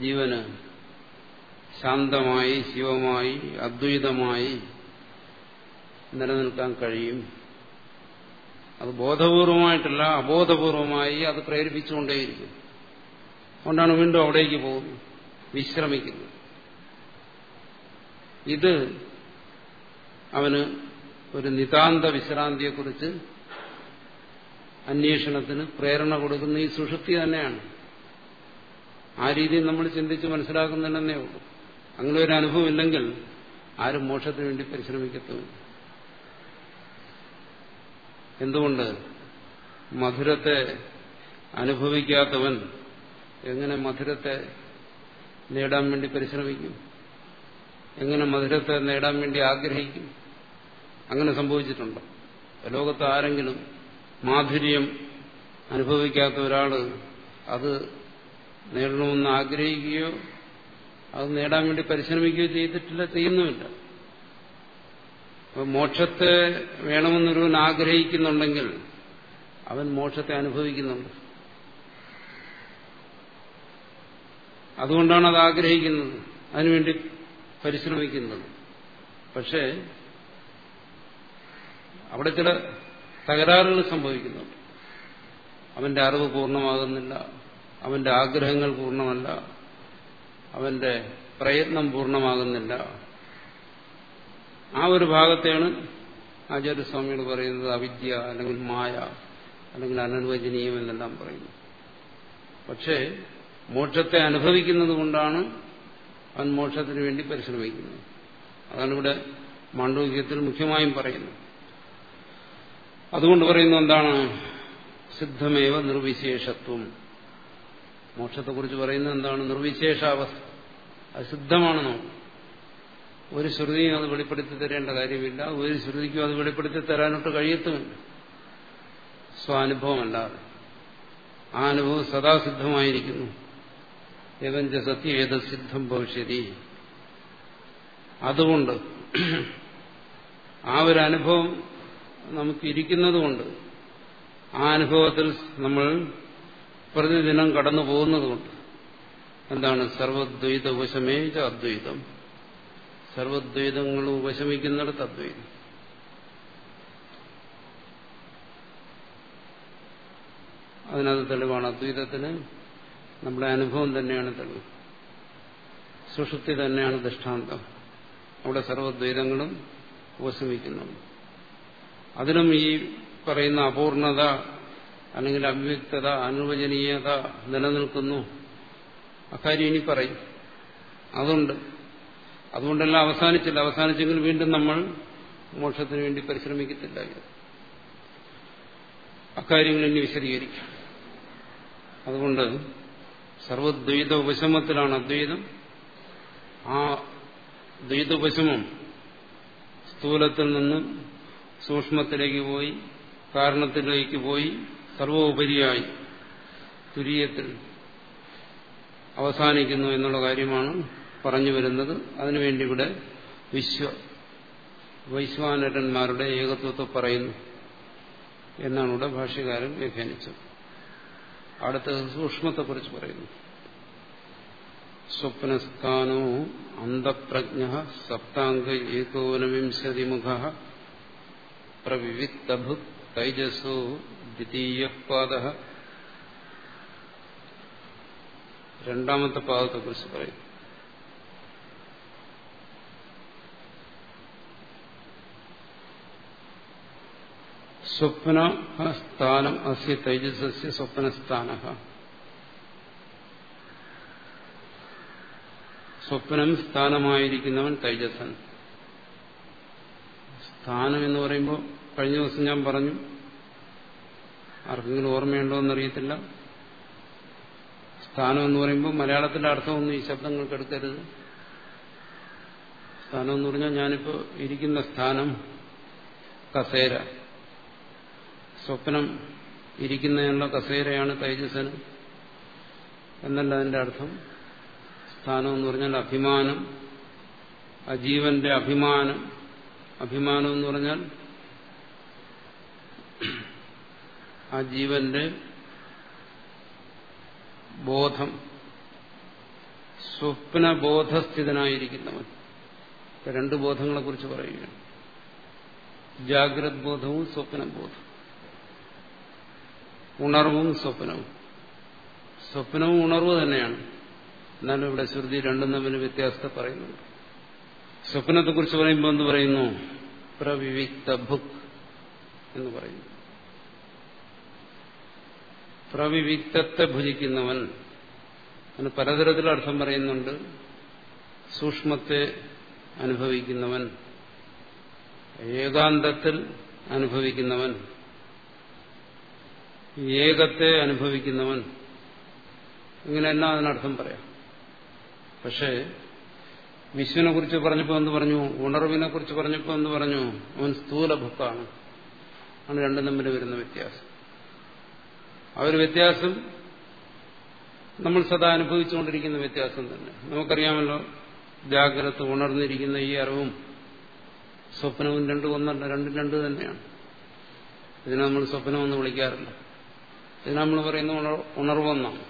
ജീവന് ശാന്തമായി ശിവമായി അദ്വൈതമായി നിലനിൽക്കാൻ കഴിയും. അത് ബോധപൂർവമായിട്ടല്ല അബോധപൂർവമായി അത് പ്രേരിപ്പിച്ചുകൊണ്ടേയിരിക്കും. അതുകൊണ്ടാണ് വീണ്ടും അവിടേക്ക് പോകുന്നത്. വിശ്രമിക്കുന്നത് ഇത് അവന് ഒരു നിതാന്ത വിശ്രാന്തിയെക്കുറിച്ച് അന്വേഷണത്തിന് പ്രേരണ കൊടുക്കുന്ന ഈ സുഷുപ്തി തന്നെയാണ്. ആ രീതിയിൽ നമ്മൾ ചിന്തിച്ച് മനസ്സിലാക്കുന്നതന്നെ ഉള്ളൂ. അങ്ങനെ ഒരു അനുഭവം ഇല്ലെങ്കിൽ ആരും മോക്ഷത്തിന് വേണ്ടി പരിശ്രമിക്കത്തുമില്ല. എന്തുകൊണ്ട് മധുരത്തെ അനുഭവിക്കാത്തവൻ എങ്ങനെ മധുരത്തെ നേടാൻ വേണ്ടി പരിശ്രമിക്കും? എങ്ങനെ മധുരത്തെ നേടാൻ വേണ്ടി ആഗ്രഹിക്കും? അങ്ങനെ സംഭവിച്ചിട്ടുണ്ടോ? ലോകത്ത് ആരെങ്കിലും മാധുര്യം അനുഭവിക്കാത്ത ഒരാൾ അത് നേടണമെന്ന് ആഗ്രഹിക്കുകയോ അത് നേടാൻ വേണ്ടി പരിശ്രമിക്കുകയോ ചെയ്തിട്ടില്ല ചെയ്യുന്നുമില്ല. മോക്ഷത്തെ വേണമെന്നൊരുവൻ ആഗ്രഹിക്കുന്നുണ്ടെങ്കിൽ അവൻ മോക്ഷത്തെ അനുഭവിക്കുന്നുണ്ട്. അതുകൊണ്ടാണ് അത് ആഗ്രഹിക്കുന്നത്. അതിനുവേണ്ടി പരിശ്രമിക്കുന്നത്. പക്ഷേ അവിടെ ചില തകരാറുകൾ സംഭവിക്കുന്നുണ്ട്. അവന്റെ അറിവ് പൂർണമാകുന്നില്ല. അവന്റെ ആഗ്രഹങ്ങൾ പൂർണമല്ല. അവന്റെ പ്രയത്നം പൂർണമാകുന്നില്ല. ആ ഒരു ഭാഗത്തെയാണ് ആചാര്യസ്വാമികൾ പറയുന്നത് അവിദ്യ അല്ലെങ്കിൽ മായ അല്ലെങ്കിൽ അനുവചനീയം എന്നെല്ലാം പറയുന്നു പക്ഷേ മോക്ഷത്തെ അനുഭവിക്കുന്നത് കൊണ്ടാണ് അവൻ മോക്ഷത്തിന് വേണ്ടി പരിശ്രമിക്കുന്നത്. അതാണ് ഇവിടെ മാണ്ഡവ്യത്തിൽ മുഖ്യമായും പറയുന്നത്. അതുകൊണ്ട് പറയുന്നത് എന്താണ്? സിദ്ധമേവ നിർവിശേഷത്വം. മോക്ഷത്തെക്കുറിച്ച് പറയുന്നത് എന്താണ്? നിർവിശേഷാവസ്ഥ. നമുക്ക് ഒരു ശ്രുതിയും അത് വെളിപ്പെടുത്തി തരേണ്ട കാര്യമില്ല. ഒരു ശ്രുതിക്കും അത് വെളിപ്പെടുത്തി തരാനൊട്ട് കഴിയത്തുമില്ല. സ്വാനുഭവമല്ലാതെ. ആ അനുഭവം സദാസിദ്ധമായിരിക്കുന്നു. ഏവഞ്ച സത്യം ഏതസിദ്ധം ഭവിഷ്യതി. അതുകൊണ്ട് ആ ഒരു അനുഭവം നമുക്കിരിക്കുന്നതുകൊണ്ട് ആ അനുഭവത്തിൽ നമ്മൾ പ്രതിദിനം കടന്നു പോകുന്നതുകൊണ്ട്. എന്താണ്? സർവദ്വൈത ഉപശമേജ അദ്വൈതം. സർവദ്വൈതങ്ങൾ ഉപശമിക്കുന്നിടത്ത് അദ്വൈതം. അതിനത് തെളിവാണ്. അദ്വൈതത്തിന് നമ്മുടെ അനുഭവം തന്നെയാണ് തെളിവ്. സുഷുപ്തി തന്നെയാണ് ദൃഷ്ടാന്തം. അവിടെ സർവദ്വൈതങ്ങളും ഉപശമിക്കുന്നുണ്ട്. അതിനും ഈ പറയുന്ന അപൂർണത അല്ലെങ്കിൽ അവ്യക്തത അനുവചനീയത നിലനിൽക്കുന്നു. അക്കാര്യം ഇനി പറയും. അതുണ്ട്. അതുകൊണ്ടെല്ലാം അവസാനിച്ചില്ല. അവസാനിച്ചെങ്കിൽ വീണ്ടും നമ്മൾ മോക്ഷത്തിന് വേണ്ടി പരിശ്രമിക്കത്തില്ല. അക്കാര്യങ്ങൾ ഇനി വിശദീകരിക്കാം. അതുകൊണ്ട് സർവദ്വൈത ഉപശമത്തിലാണ് അദ്വൈതം. ആ ദ്വൈത ഉപശമം സ്ഥൂലത്തിൽ നിന്നും സൂക്ഷ്മത്തിലേക്ക് പോയി കാരണത്തിലേക്ക് പോയി സർവോപരിയായി തുര്യത്തിൽ അവസാനിക്കുന്നു എന്നുള്ള കാര്യമാണ് പറഞ്ഞു വരുന്നത്. അതിനുവേണ്ടി ഇവിടെ വിശ്വ വൈശ്വാനരന്മാരുടെ ഏകത്വത്തെ പറയുന്നു എന്നാണ് ഇവിടെ ഭാഷ്യകാരൻ വ്യാഖ്യാനിച്ചത്. അടുത്ത സൂക്ഷ്മത്തെക്കുറിച്ച് പറയുന്നു. സ്വപ്നസ്ഥാനോ അന്തപ്രജ്ഞ സപ്താംഗ ഏകോനവിംശതിമുഖ പ്രവിവിക്തഭു തൈജസോ ദ്വിതീയപാദ രണ്ടാമത്തെ പാദത്തെ കുറിച്ച് പറയും. സ്വപ്ന സ്ഥാനം അസ്യ തൈജസ്യ സ്വപ്നസ്ഥാന. സ്വപ്നം സ്ഥാനമായിരിക്കുന്നവൻ തൈജസൻ സ്ഥാനം എന്ന് പറയുമ്പോൾ കഴിഞ്ഞ ദിവസം ഞാൻ പറഞ്ഞു ആർക്കെങ്കിലും ഓർമ്മയുണ്ടോ എന്നറിയത്തില്ല സ്ഥാനം എന്ന് പറയുമ്പോൾ മലയാളത്തിന്റെ അർത്ഥമൊന്നും ഈ ശബ്ദങ്ങൾക്ക് എടുക്കരുത്. സ്ഥാനം എന്ന് പറഞ്ഞാൽ ഞാനിപ്പോൾ ഇരിക്കുന്ന സ്ഥാനം കസേര. സ്വപ്നം ഇരിക്കുന്നതിനുള്ള കസേരയാണ് തേജസ്സന് എന്നല്ല അതിന്റെ അർത്ഥം. സ്ഥാനം എന്ന് പറഞ്ഞാൽ അഭിമാനം അജീവന്റെ ജീവന്റെ അഭിമാനം. അഭിമാനം എന്ന് പറഞ്ഞാൽ ആ ജീവന്റെ ബോധം സ്വപ്നബോധസ്ഥിതനായിരിക്കുന്നവൻ. രണ്ട് ബോധങ്ങളെ കുറിച്ച് പറയുകയാണ്. ജാഗ്രത് ബോധവും സ്വപ്നബോധവും ഉണർവും സ്വപ്നവും. സ്വപ്നവും ഉണർവ് തന്നെയാണ്. എന്നാലും ഇവിടെ ശ്രുതി രണ്ടും തമ്മിൽ വ്യത്യാസത്തെ പറയുന്നുണ്ട്. സ്വപ്നത്തെക്കുറിച്ച് പറയുമ്പോൾ എന്ത് പറയുന്നു? പ്രവിവിക്ത ഭുക് എന്ന് പറയുന്നു. പ്രവിവിക്തത്തെ ഭുജിക്കുന്നവൻ. അതിന് പലതരത്തിൽ അർത്ഥം പറയുന്നുണ്ട്. സൂക്ഷ്മത്തെ അനുഭവിക്കുന്നവൻ. ഏകാന്തത്തിൽ അനുഭവിക്കുന്നവൻ. ഏകത്തെ അനുഭവിക്കുന്നവൻ. ഇങ്ങനെ എന്നാ അതിനർത്ഥം പറയാം. പക്ഷേ വിശ്വനെ കുറിച്ച് പറഞ്ഞപ്പോൾ എന്ത് പറഞ്ഞു? ഉണർവിനെ കുറിച്ച് പറഞ്ഞപ്പോൾ എന്ത് പറഞ്ഞു? അവൻ സ്ഥൂലഭുക്കാണ് ആണ് രണ്ടും തമ്മിൽ വരുന്ന വ്യത്യാസം. ആ ഒരു വ്യത്യാസം നമ്മൾ സദാ അനുഭവിച്ചുകൊണ്ടിരിക്കുന്ന വ്യത്യാസം തന്നെ. നമുക്കറിയാമല്ലോ ജാഗ്രത ഉണർന്നിരിക്കുന്ന ഈ അറിവും സ്വപ്നവും രണ്ടും ഒന്നല്ല രണ്ടും രണ്ട് തന്നെയാണ്. ഇതിനെ നമ്മൾ സ്വപ്നമെന്ന് വിളിക്കാറില്ല. ഇതിനെ നമ്മൾ പറയുന്ന ഉണർവെന്നാണ്.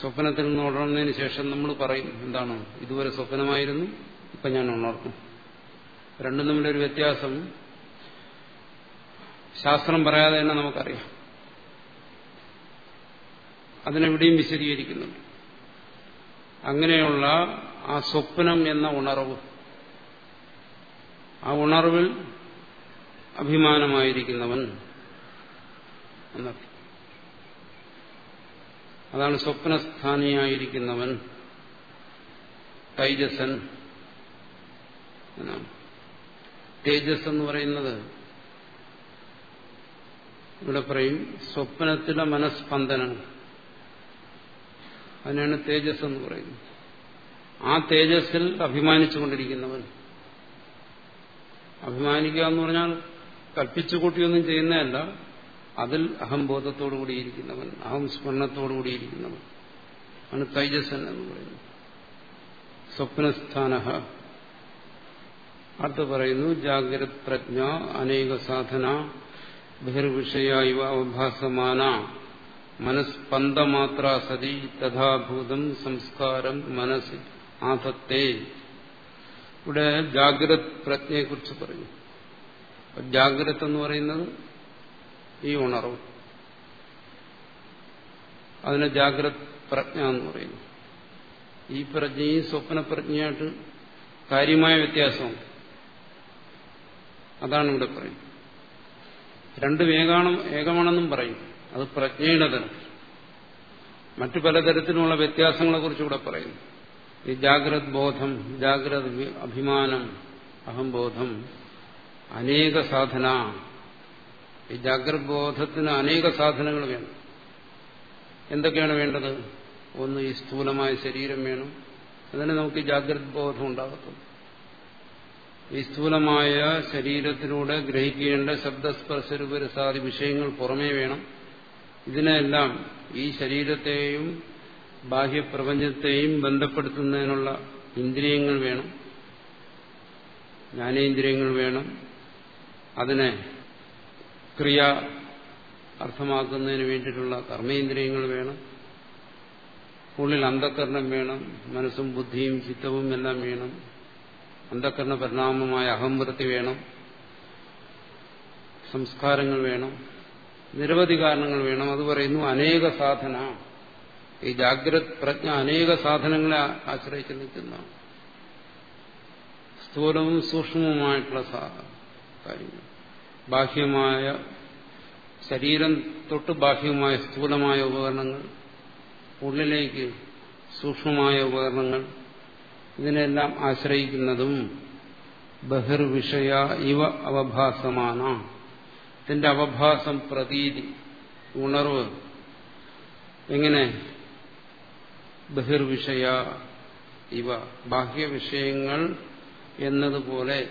സ്വപ്നത്തിൽ നിന്ന് ഉണർന്നതിന് ശേഷം നമ്മൾ പറയും എന്താണ്? ഇതുവരെ സ്വപ്നമായിരുന്നു ഇപ്പൊ ഞാൻ ഉണർന്നു. രണ്ടും തമ്മിലൊരു വ്യത്യാസം ശാസ്ത്രം പറയാതെ തന്നെ നമുക്കറിയാം. അതിനെവിടെയും വിശദീകരിക്കുന്നുണ്ട് അങ്ങനെയുള്ള ആ സ്വപ്നം എന്ന ഉണർവ്. ആ ഉണർവിൽ അഭിമാനമായിരിക്കുന്നവൻ എന്നർത്ഥം. അതാണ് സ്വപ്നസ്ഥാനിയായിരിക്കുന്നവൻ തൈജസൻ എന്നാണ്. തേജസ് എന്ന് പറയുന്നത് ഇവിടെ പറയും സ്വപ്നത്തിലെ മനസ്പന്ദനങ്ങൾ. അതിനാണ് തേജസ് എന്ന് പറയുന്നത്. ആ തേജസ്സിൽ അഭിമാനിച്ചുകൊണ്ടിരിക്കുന്നവൻ. അഭിമാനിക്കുക എന്ന് പറഞ്ഞാൽ കൽപ്പിച്ചു കൂട്ടിയൊന്നും ചെയ്യുന്നതല്ല അതിൽ അഹംബോധത്തോടു കൂടിയിരിക്കുന്നവൻ അഹം സ്മരണത്തോടു കൂടിയിരിക്കുന്നവൻ. ആണ് തൈജസൻ എന്ന് പറയുന്നത് സ്വപ്നസ്ഥാന അടുത്ത് പറയുന്നു ജാഗ്രത് പ്രജ്ഞ അനേക സാധന ബഹിർവിഷയ ഇവ അവഭാസമാന. മനസ്പന്ദമാത്ര സതി തഥാഭൂതം സംസ്കാരം മനസ്സ് ആധത്തെ ഇവിടെ ജാഗ്രത് പ്രജ്ഞയെക്കുറിച്ച് പറഞ്ഞു. ജാഗ്രത് എന്ന് പറയുന്നത് ഈ ഉണർവ്. അതിനെ ജാഗ്രത് പ്രജ്ഞ എന്ന് പറയുന്നു. ഈ പ്രജ്ഞയും സ്വപ്നപ്രജ്ഞയായിട്ട് കാര്യമായ വ്യത്യാസം അതാണ് ഇവിടെ പറയുന്നത്. രണ്ടും ഏകാണം ഏകമാണെന്നും പറയും. അത് പ്രജ്ഞയുടെ തരം മറ്റു പലതരത്തിലുള്ള വ്യത്യാസങ്ങളെ കുറിച്ച് ഇവിടെ പറയുന്നു. ഈ ജാഗ്രത് ബോധം ജാഗ്രത് അഭിമാനം അഹംബോധം അനേക സാധന. ഈ ജാഗ്രത് ബോധത്തിന് അനേക സാധനങ്ങൾ വേണം. എന്തൊക്കെയാണ് വേണ്ടത്? ഒന്ന് ഈ സ്ഥൂലമായ ശരീരം വേണം. അതിന് നമുക്ക് ജാഗ്രത് ബോധം ഉണ്ടാകത്തുള്ളൂ. ഈ സ്ഥൂലമായ ശരീരത്തിലൂടെ ഗ്രഹിക്കേണ്ട ശബ്ദസ്പർശ രൂപരസാദി വിഷയങ്ങൾ പുറമേ വേണം. ഇതിനെല്ലാം ഈ ശരീരത്തെയും ബാഹ്യപ്രപഞ്ചത്തെയും ബന്ധപ്പെടുത്തുന്നതിനുള്ള ഇന്ദ്രിയങ്ങൾ വേണം. ജ്ഞാനേന്ദ്രിയങ്ങൾ വേണം. അതിനെ ക്രിയ അർത്ഥമാക്കുന്നതിന് വേണ്ടിയിട്ടുള്ള കർമ്മേന്ദ്രിയങ്ങൾ വേണം. ഉള്ളിൽ അന്ധകരണം വേണം. മനസ്സും ബുദ്ധിയും ചിത്തവും എല്ലാം വേണം. അന്ധകരണ പരിണാമമായ അഹംവൃത്തി വേണം. സംസ്കാരങ്ങൾ വേണം. നിരവധി കാരണങ്ങൾ വേണം. അത് പറയുന്നു അനേക സാധന. ഈ ജാഗ്രത് പ്രജ്ഞ അനേക സാധനങ്ങളെ ആശ്രയിച്ച് നിൽക്കുന്നതാണ് സ്ഥൂലവും സൂക്ഷ്മവുമായിട്ടുള്ള കാര്യങ്ങൾ. ബാഹ്യമായ ശരീരം തൊട്ട് ബാഹ്യമായ സ്ഥൂലമായ ഉപകരണങ്ങൾ ഉള്ളിലേക്ക് സൂക്ഷ്മമായ ഉപകരണങ്ങൾ ഇതിനെല്ലാം ആശ്രയിക്കുന്നതും ബഹിർവിഷയ ഇവ അവഭാസമാണ്. ഇതിന്റെ അവഭാസം പ്രതീതി ഉണർവ്. എങ്ങനെ? ബഹിർവിഷയ ഇവ. ബാഹ്യവിഷയങ്ങൾ എന്നതുപോലെ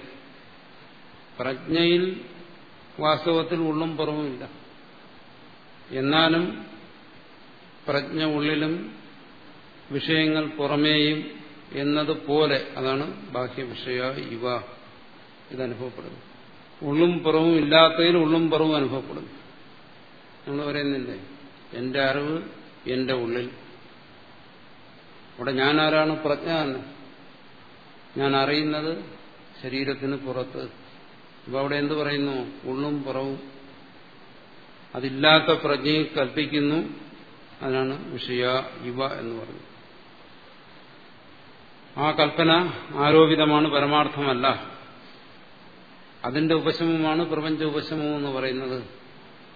പ്രജ്ഞയിൽ വാസ്തവത്തിൽ ഉള്ളും പുറവുമില്ല എന്നാലും പ്രജ്ഞ ഉള്ളിലും വിഷയങ്ങൾ പുറമേയും എന്നതുപോലെ അതാണ് ബാഹ്യവിഷയ ഇവ. ഇതനുഭവപ്പെടുന്നു ഉള്ളും പുറവും ഇല്ലാത്തതിൽ ഉള്ളും പുറവും അനുഭവപ്പെടുന്നു. നമ്മൾ പറയുന്നില്ലേ എന്റെ അറിവ് എന്റെ ഉള്ളിൽ. അവിടെ ഞാൻ ആരാണ് പ്രജ്ഞ ഞാൻ അറിയുന്നത് ശരീരത്തിന് പുറത്ത്. ഇപ്പൊ അവിടെ എന്ത് പറയുന്നു? ഉള്ളും പുറവും. അതില്ലാത്ത പ്രജ്ഞയെ കൽപ്പിക്കുന്നു. അതിനാണ് വിഷയ ഇവ എന്ന് പറയുന്നത്. ആ കൽപ്പന ആരോപിതമാണ് പരമാർത്ഥമല്ല. അതിന്റെ ഉപശമമാണ് പ്രപഞ്ച ഉപശമം എന്ന് പറയുന്നത്.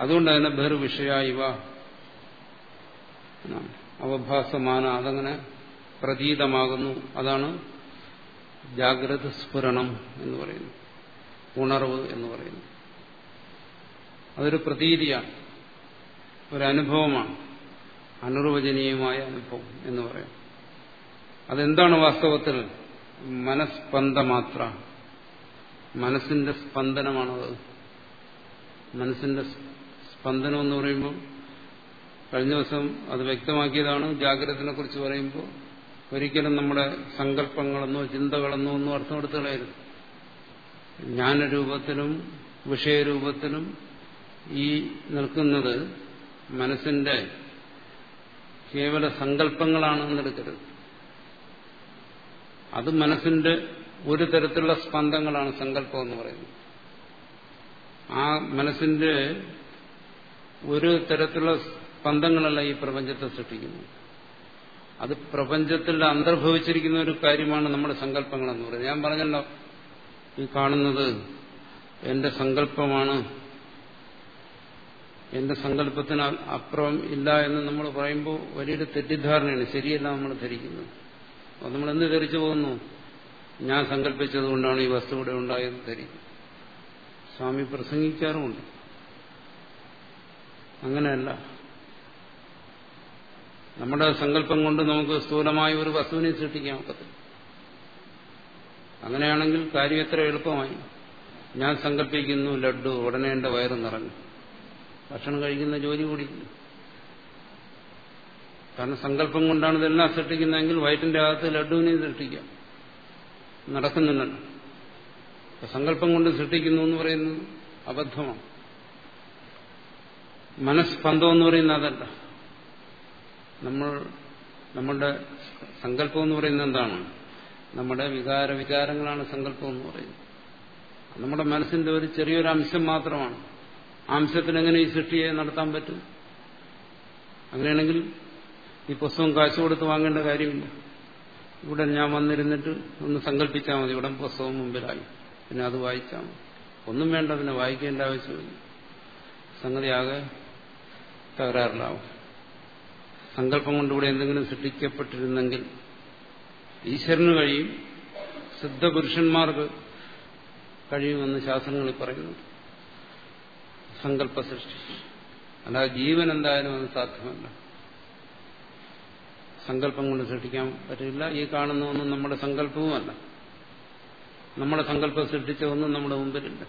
അതുകൊണ്ട് അതിനെ ബഹിർവിഷയ ഇവ അവഭാസമാന അതങ്ങനെ പ്രതീതമാകുന്നു. അതാണ് ജാഗ്രത സ്ഫുരണം എന്ന് പറയുന്നു. ഉണർവ് എന്ന് പറയുന്നു. അതൊരു പ്രതീതിയാണ്. ഒരനുഭവമാണ്. അനുർവചനീയമായ അനുഭവം എന്ന് പറയാം. അതെന്താണ് വാസ്തവത്തിൽ? മനസ്പന്ദമാത്ര. മനസ്സിന്റെ സ്പന്ദനമാണത്. മനസ്സിന്റെ സ്പന്ദനം എന്ന് പറയുമ്പോൾ കഴിഞ്ഞ ദിവസം അത് വ്യക്തമാക്കിയതാണ്. ജാഗ്രതത്തിനെ കുറിച്ച് പറയുമ്പോൾ ഒരിക്കലും നമ്മുടെ സങ്കല്പങ്ങളെന്നോ ചിന്തകളെന്നോ ഒന്നും അർത്ഥം എടുത്തു കളയരുത് ജ്ഞാനരൂപത്തിലും വിഷയരൂപത്തിലും ഈ നിൽക്കുന്നത് മനസ്സിന്റെ കേവല സങ്കല്പങ്ങളാണെന്ന് എടുക്കരുത്. അത് മനസ്സിന്റെ ഒരു തരത്തിലുള്ള സ്പന്ദങ്ങളാണ് സങ്കല്പം എന്ന് പറയുന്നത്. ആ മനസ്സിന്റെ ഒരു തരത്തിലുള്ള സ്പന്ദങ്ങളല്ല ഈ പ്രപഞ്ചത്തെ സൃഷ്ടിക്കുന്നത്. അത് പ്രപഞ്ചത്തിൽ അന്തർഭവിച്ചിരിക്കുന്ന ഒരു കാര്യമാണ് നമ്മുടെ സങ്കല്പങ്ങൾ എന്ന് പറയുന്നത്. ഞാൻ പറഞ്ഞല്ലോ ഈ കാണുന്നത് എന്റെ സങ്കല്പമാണ്. എന്റെ സങ്കല്പത്തിന് അപ്പുറം ഇല്ല എന്ന് നമ്മൾ പറയുമ്പോൾ വലിയൊരു തെറ്റിദ്ധാരണയാണ്. ശരിയല്ല നമ്മൾ ധരിക്കുന്നത്. നമ്മൾ എന്ത് ധരിച്ചു പോകുന്നു? ഞാൻ സങ്കല്പിച്ചതുകൊണ്ടാണ് ഈ വസ്തു ഇവിടെ ഉണ്ടായെന്ന് ധരിക്കും സ്വാമി പ്രസംഗിക്കാറുമുണ്ട്. അങ്ങനെയല്ല. നമ്മുടെ സങ്കല്പം കൊണ്ട് നമുക്ക് സ്ഥൂലമായ ഒരു വസ്തുവിനെ സൃഷ്ടിക്കാൻ പറ്റും അങ്ങനെയാണെങ്കിൽ കാര്യം എത്ര എളുപ്പമായി. ഞാൻ സങ്കല്പിക്കുന്നു ലഡ്ഡു ഉടനെ എന്റെ വയറ് നിറഞ്ഞു. ഭക്ഷണം കഴിക്കുന്ന ജോലി കൂടി കാരണം സങ്കല്പം കൊണ്ടാണ് ഇതെല്ലാം സൃഷ്ടിക്കുന്നതെങ്കിൽ വയറ്റിന്റെ അകത്ത് ലഡുവിനെ സൃഷ്ടിക്കാം. നടക്കുന്നുണ്ടല്ലോ. സങ്കല്പം കൊണ്ട് സൃഷ്ടിക്കുന്നു എന്ന് പറയുന്നത് അബദ്ധമാണ്. മനസ്സ്പന്ദം എന്ന് പറയുന്നത് അതല്ല. നമ്മൾ നമ്മളുടെ സങ്കല്പം എന്ന് പറയുന്നത് എന്താണ്? നമ്മുടെ വികാര വികാരങ്ങളാണ് സങ്കല്പം എന്ന് പറയുന്നത്. നമ്മുടെ മനസ്സിന്റെ ഒരു ചെറിയൊരു അംശം മാത്രമാണ്. അംശത്തിന് എങ്ങനെ ഈ സൃഷ്ടിയെ നടത്താൻ പറ്റും? അങ്ങനെയാണെങ്കിൽ ഈ പുസ്തകം കാശ് കൊടുത്ത് വാങ്ങേണ്ട കാര്യമില്ല. ഇവിടെ ഞാൻ വന്നിരുന്നിട്ട് ഒന്ന് സങ്കല്പിച്ചാൽ മതി. ഇവിടെ പുസ്തകം മുമ്പിലായി. പിന്നെ അത് വായിച്ചാൽ മതി. ഒന്നും വേണ്ട പിന്നെ വായിക്കേണ്ട ആവശ്യമില്ല. സംഗതി ആകെ തകരാറിലാവും. സങ്കല്പം കൊണ്ടുകൂടെ എന്തെങ്കിലും സൃഷ്ടിക്കപ്പെട്ടിരുന്നെങ്കിൽ ഈശ്വരന് കഴിയും സിദ്ധപുരുഷന്മാർക്ക് കഴിയുമെന്ന് ശാസ്ത്രങ്ങളിൽ പറയുന്നു സങ്കല്പ സൃഷ്ടി അല്ലാതെ ജീവൻ എന്തായാലും അത് സാധ്യമല്ല. സങ്കല്പം കൊണ്ട് സൃഷ്ടിക്കാൻ പറ്റില്ല. ഈ കാണുന്ന ഒന്നും നമ്മുടെ സങ്കല്പവുമല്ല. നമ്മുടെ സങ്കല്പം സൃഷ്ടിച്ച ഒന്നും നമ്മുടെ മുമ്പിലില്ല.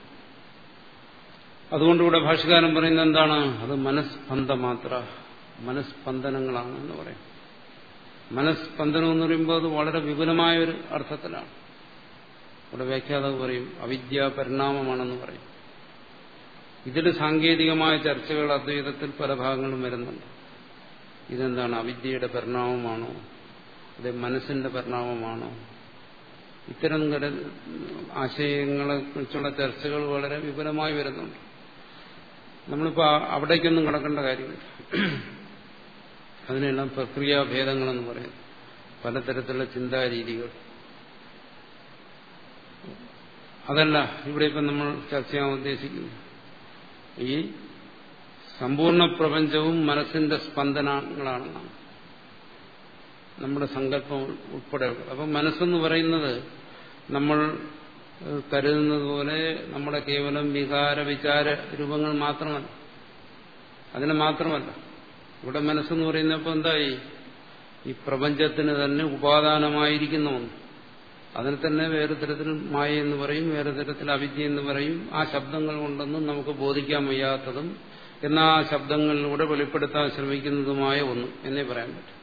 അതുകൊണ്ടിവിടെ ഭാഷകാരൻ പറയുന്നത് എന്താണ്? അത് മനസ്സ്പന്ദ മാത്ര മനസ്സ്പന്ദനങ്ങളാണ് എന്ന് പറയും. മനസ്സ്പന്ദനം എന്ന് പറയുമ്പോൾ അത് വളരെ വിപുലമായ ഒരു അർത്ഥത്തിലാണ്. ഇവിടെ വ്യാഖ്യാതാവ് പറയും അവിദ്യ പരിണാമമാണെന്ന് പറയും. ഇതിൽ സാങ്കേതികമായ ചർച്ചകൾ അദ്വൈതത്തിൽ പല ഭാഗങ്ങളും വരുന്നുണ്ട്. ഇതെന്താണ്? അവിദ്യയുടെ പരിണാമമാണോ? അത് മനസ്സിന്റെ പരിണാമമാണോ? ഇത്തരം ആശയങ്ങളെ കുറിച്ചുള്ള ചർച്ചകൾ വളരെ വിപുലമായി വരുന്നുണ്ട്. നമ്മളിപ്പോൾ അവിടേക്കൊന്നും കിടക്കേണ്ട കാര്യമില്ല. അതിനെല്ലാം പ്രക്രിയാഭേദങ്ങളെന്ന് പറയും. പലതരത്തിലുള്ള ചിന്താരീതികൾ. അതല്ല ഇവിടെ ഇപ്പം നമ്മൾ ചർച്ച ചെയ്യാൻ ഉദ്ദേശിക്കുന്നു ഈ സമ്പൂർണ പ്രപഞ്ചവും മനസ്സിന്റെ സ്പന്ദനങ്ങളാണ് നമ്മുടെ സങ്കല്പം ഉൾപ്പെടെ. അപ്പം മനസ്സെന്ന് പറയുന്നത് നമ്മൾ കരുതുന്നത് പോലെ നമ്മുടെ കേവലം വികാര വിചാര രൂപങ്ങൾ മാത്രമല്ല. അതിന് മാത്രമല്ല. ഇവിടെ മനസ്സെന്ന് പറയുന്നപ്പോൾ എന്തായി? ഈ പ്രപഞ്ചത്തിന് തന്നെ ഉപാദാനമായിരിക്കുന്ന ഒന്ന് അതിന് തന്നെ വേറെ തരത്തിൽ മായ എന്ന് പറയും വേറെ തരത്തിൽ അവിദ്യ എന്ന് പറയും. ആ ശബ്ദങ്ങൾ കൊണ്ടൊന്നും നമുക്ക് ബോധിക്കാൻ വയ്യാത്തതും എന്നാൽ ആ ശബ്ദങ്ങളിലൂടെ വെളിപ്പെടുത്താൻ ശ്രമിക്കുന്നതുമായ ഒന്ന് എന്നേ പറയാൻ പറ്റും.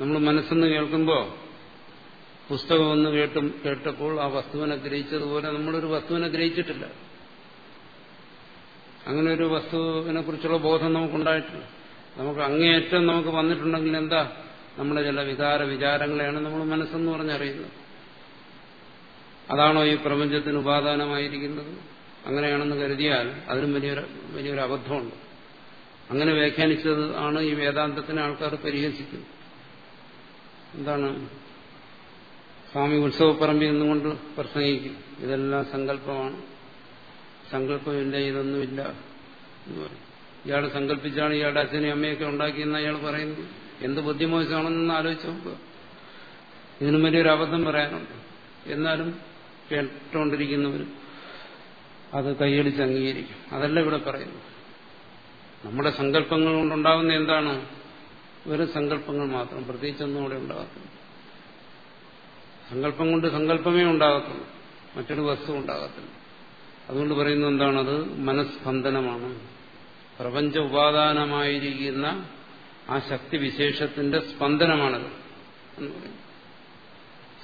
നമ്മൾ മനസ്സെന്ന് കേൾക്കുമ്പോൾ പുസ്തകം ഒന്ന് കേട്ടും കേട്ടപ്പോൾ ആ വസ്തുവിനെ ഗ്രഹിച്ചതുപോലെ നമ്മളൊരു വസ്തുവിനെ ഗ്രഹിച്ചിട്ടില്ല. അങ്ങനെ ഒരു വസ്തുവിനെ കുറിച്ചുള്ള ബോധം നമുക്കുണ്ടായിട്ടില്ല. നമുക്ക് അങ്ങേയറ്റം നമുക്ക് വന്നിട്ടുണ്ടെങ്കിൽ എന്താ? നമ്മുടെ ചില വികാര വിചാരങ്ങളെയാണ് നമ്മൾ മനസ്സെന്ന് പറഞ്ഞറിയുന്നത്. അതാണോ ഈ പ്രപഞ്ചത്തിന് ഉപാദാനമായിരിക്കുന്നത്? അങ്ങനെയാണെന്ന് കരുതിയാൽ അതിനും വലിയൊരു വലിയൊരു അബദ്ധമുണ്ട്. അങ്ങനെ വ്യാഖ്യാനിച്ചത് ആണ് ഈ വേദാന്തത്തിന് ആൾക്കാർ പരിഹസിക്കുന്നത് എന്താണ്? സ്വാമി ഉത്സവപ്പറമ്പിൽ നിന്നുകൊണ്ട് പ്രസംഗിക്കും. ഇതെല്ലാം സങ്കല്പമാണ്. സങ്കല്പമില്ല ഇതൊന്നുമില്ല എന്ന് പറയും. ഇയാൾ സങ്കല്പിച്ചാണ് ഇയാളുടെ അച്ഛനെയും അമ്മയൊക്കെ ഉണ്ടാക്കിയെന്ന് അയാൾ പറയുന്നത്. എന്ത് ബുദ്ധിമോശമാണെന്ന് ആലോചിച്ച് നോക്കുക. ഇതിനും വലിയൊരു അബദ്ധം പറയാനുണ്ട്. എന്നാലും കേട്ടുകൊണ്ടിരിക്കുന്നവർ അത് കൈയടിച്ച് അംഗീകരിക്കും അതല്ല ഇവിടെ പറയുന്നത്. നമ്മുടെ സങ്കല്പങ്ങൾ കൊണ്ടുണ്ടാകുന്ന എന്താണ്? വെറും സങ്കല്പങ്ങൾ മാത്രം. പ്രത്യേകിച്ചൊന്നും അവിടെ ഉണ്ടാകത്തില്ല. സങ്കല്പം കൊണ്ട് സങ്കല്പമേ ഉണ്ടാകത്തുള്ളൂ. മറ്റൊരു വസ്തു ഉണ്ടാകത്തില്ല. അതുകൊണ്ട് പറയുന്നത് എന്താണത്? മനസ്സ്പന്ദനമാണ് പ്രപഞ്ച ഉപാദാനമായിരിക്കുന്ന ആ ശക്തിവിശേഷത്തിന്റെ സ്പന്ദനമാണത് എന്ന് പറയും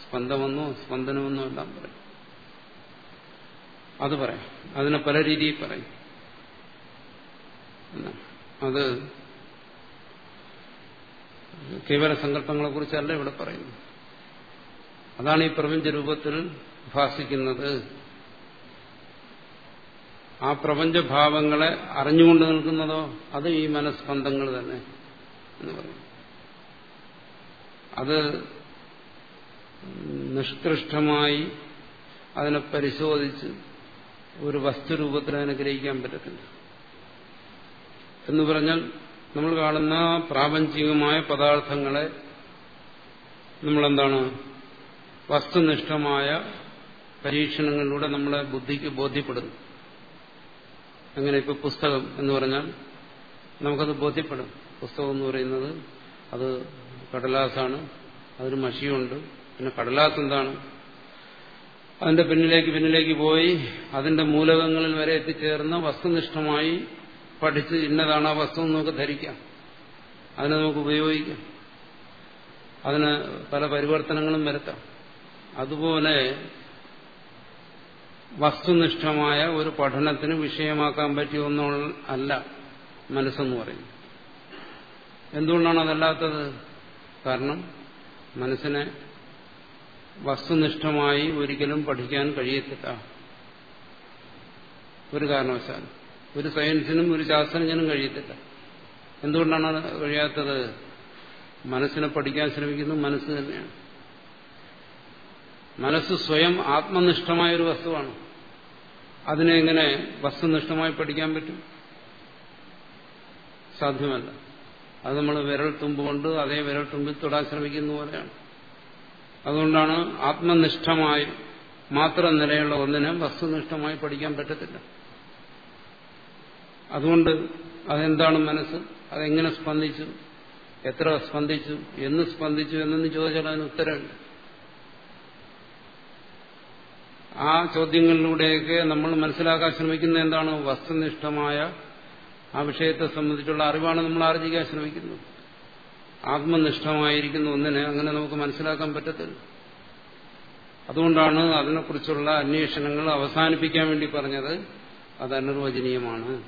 സ്പന്ദമെന്നോ സ്പന്ദനമെന്നോ എല്ലാം പറയും അത് പറയാം. അതിനെ പല രീതിയിൽ പറയും. അത് കേവല സങ്കല്പങ്ങളെ കുറിച്ചല്ല ഇവിടെ പറയുന്നു അതാണ് ഈ പ്രപഞ്ച രൂപത്തിൽ ഭാസിക്കുന്നത് ആ പ്രപഞ്ചഭാവങ്ങളെ അറിഞ്ഞുകൊണ്ട് നിൽക്കുന്നതോ അത് ഈ മനസ്സ്പന്ദങ്ങൾ തന്നെ എന്ന് പറയും. അത് നിഷ്കൃഷ്ടമായി അതിനെ പരിശോധിച്ച് ഒരു വസ്തുരൂപത്തിൽ അതിനെ ഗ്രഹിക്കാൻ പറ്റത്തില്ല. എന്ന് പറഞ്ഞാൽ നമ്മൾ കാണുന്ന പ്രാപഞ്ചികമായ പദാർത്ഥങ്ങളെ നമ്മളെന്താണ്? വസ്തുനിഷ്ഠമായ പരീക്ഷണങ്ങളിലൂടെ നമ്മളെ ബുദ്ധിക്ക് ബോധ്യപ്പെടുന്നു. അങ്ങനെ ഇപ്പൊ പുസ്തകം എന്ന് പറഞ്ഞാൽ നമുക്കത് ബോധ്യപ്പെടും. പുസ്തകം എന്ന് പറയുന്നത് അത് കടലാസാണ് അതിന് മഷിയുണ്ട്. പിന്നെ കടലാസ് എന്താണ്? അതിന്റെ പിന്നിലേക്ക് പിന്നിലേക്ക് പോയി അതിന്റെ മൂലകങ്ങളിൽ വരെ എത്തിച്ചേർന്ന് വസ്തുനിഷ്ഠമായി പഠിച്ച് ഇന്നതാണ് ആ വസ്തു നമുക്ക് ധരിക്കാം. അതിനെ നമുക്ക് ഉപയോഗിക്കാം. അതിന് പല പരിവർത്തനങ്ങളും വരുത്താം. അതുപോലെ വസ്തുനിഷ്ഠമായ ഒരു പഠനത്തിന് വിഷയമാക്കാൻ പറ്റിയ ഒന്നും അല്ല മനസ്സെന്ന് പറയും. എന്തുകൊണ്ടാണ് അതല്ലാത്തത്? കാരണം മനസ്സിനെ വസ്തുനിഷ്ഠമായി ഒരിക്കലും പഠിക്കാൻ കഴിയത്തില്ല. ഒരു കാരണവശാലും. ഒരു സയൻസിനും ഒരു ശാസ്ത്രജ്ഞനും കഴിയത്തില്ല. എന്തുകൊണ്ടാണ് കഴിയാത്തത്? മനസ്സിനെ പഠിക്കാൻ ശ്രമിക്കുന്നത് മനസ്സ് തന്നെയാണ്. മനസ്സ് സ്വയം ആത്മനിഷ്ഠമായ ഒരു വസ്തുവാണ്. അതിനെ എങ്ങനെ വസ്തുനിഷ്ഠമായി പഠിക്കാൻ പറ്റും? സാധ്യമല്ല. അത് നമ്മൾ വിരൽ തുമ്പ് കൊണ്ട് അതേ വിരൽ തുമ്പിൽ തൊടാൻ ശ്രമിക്കുന്ന പോലെയാണ്. അതുകൊണ്ടാണ് ആത്മനിഷ്ഠമായി മാത്രം നിലയുള്ള ഒന്നിനെ വസ്തുനിഷ്ഠമായി പഠിക്കാൻ പറ്റത്തില്ല. അതുകൊണ്ട് അതെന്താണ് മനസ്സ്? അതെങ്ങനെ സ്പന്ദിച്ചു? എത്ര സ്പന്ദിച്ചു? എന്ന് സ്പന്ദിച്ചു എന്നൊന്ന് ചോദിച്ചാൽ അതിന് ഉത്തരമുണ്ട് ആ ചോദ്യങ്ങളിലൂടെയൊക്കെ നമ്മൾ മനസ്സിലാക്കാൻ ശ്രമിക്കുന്ന എന്താണ്? വസ്തുനിഷ്ഠമായ ആ വിഷയത്തെ സംബന്ധിച്ചുള്ള അറിവാണ് നമ്മൾ ആർജിക്കാൻ ശ്രമിക്കുന്നത്. ആത്മനിഷ്ഠമായിരിക്കുന്ന ഒന്നിനെ അങ്ങനെ നമുക്ക് മനസ്സിലാക്കാൻ പറ്റത്തില്ല. അതുകൊണ്ടാണ് അതിനെക്കുറിച്ചുള്ള അന്വേഷണങ്ങൾ അവസാനിപ്പിക്കാൻ വേണ്ടി പറഞ്ഞത്. അത് അനിർവചനീയമാണ്.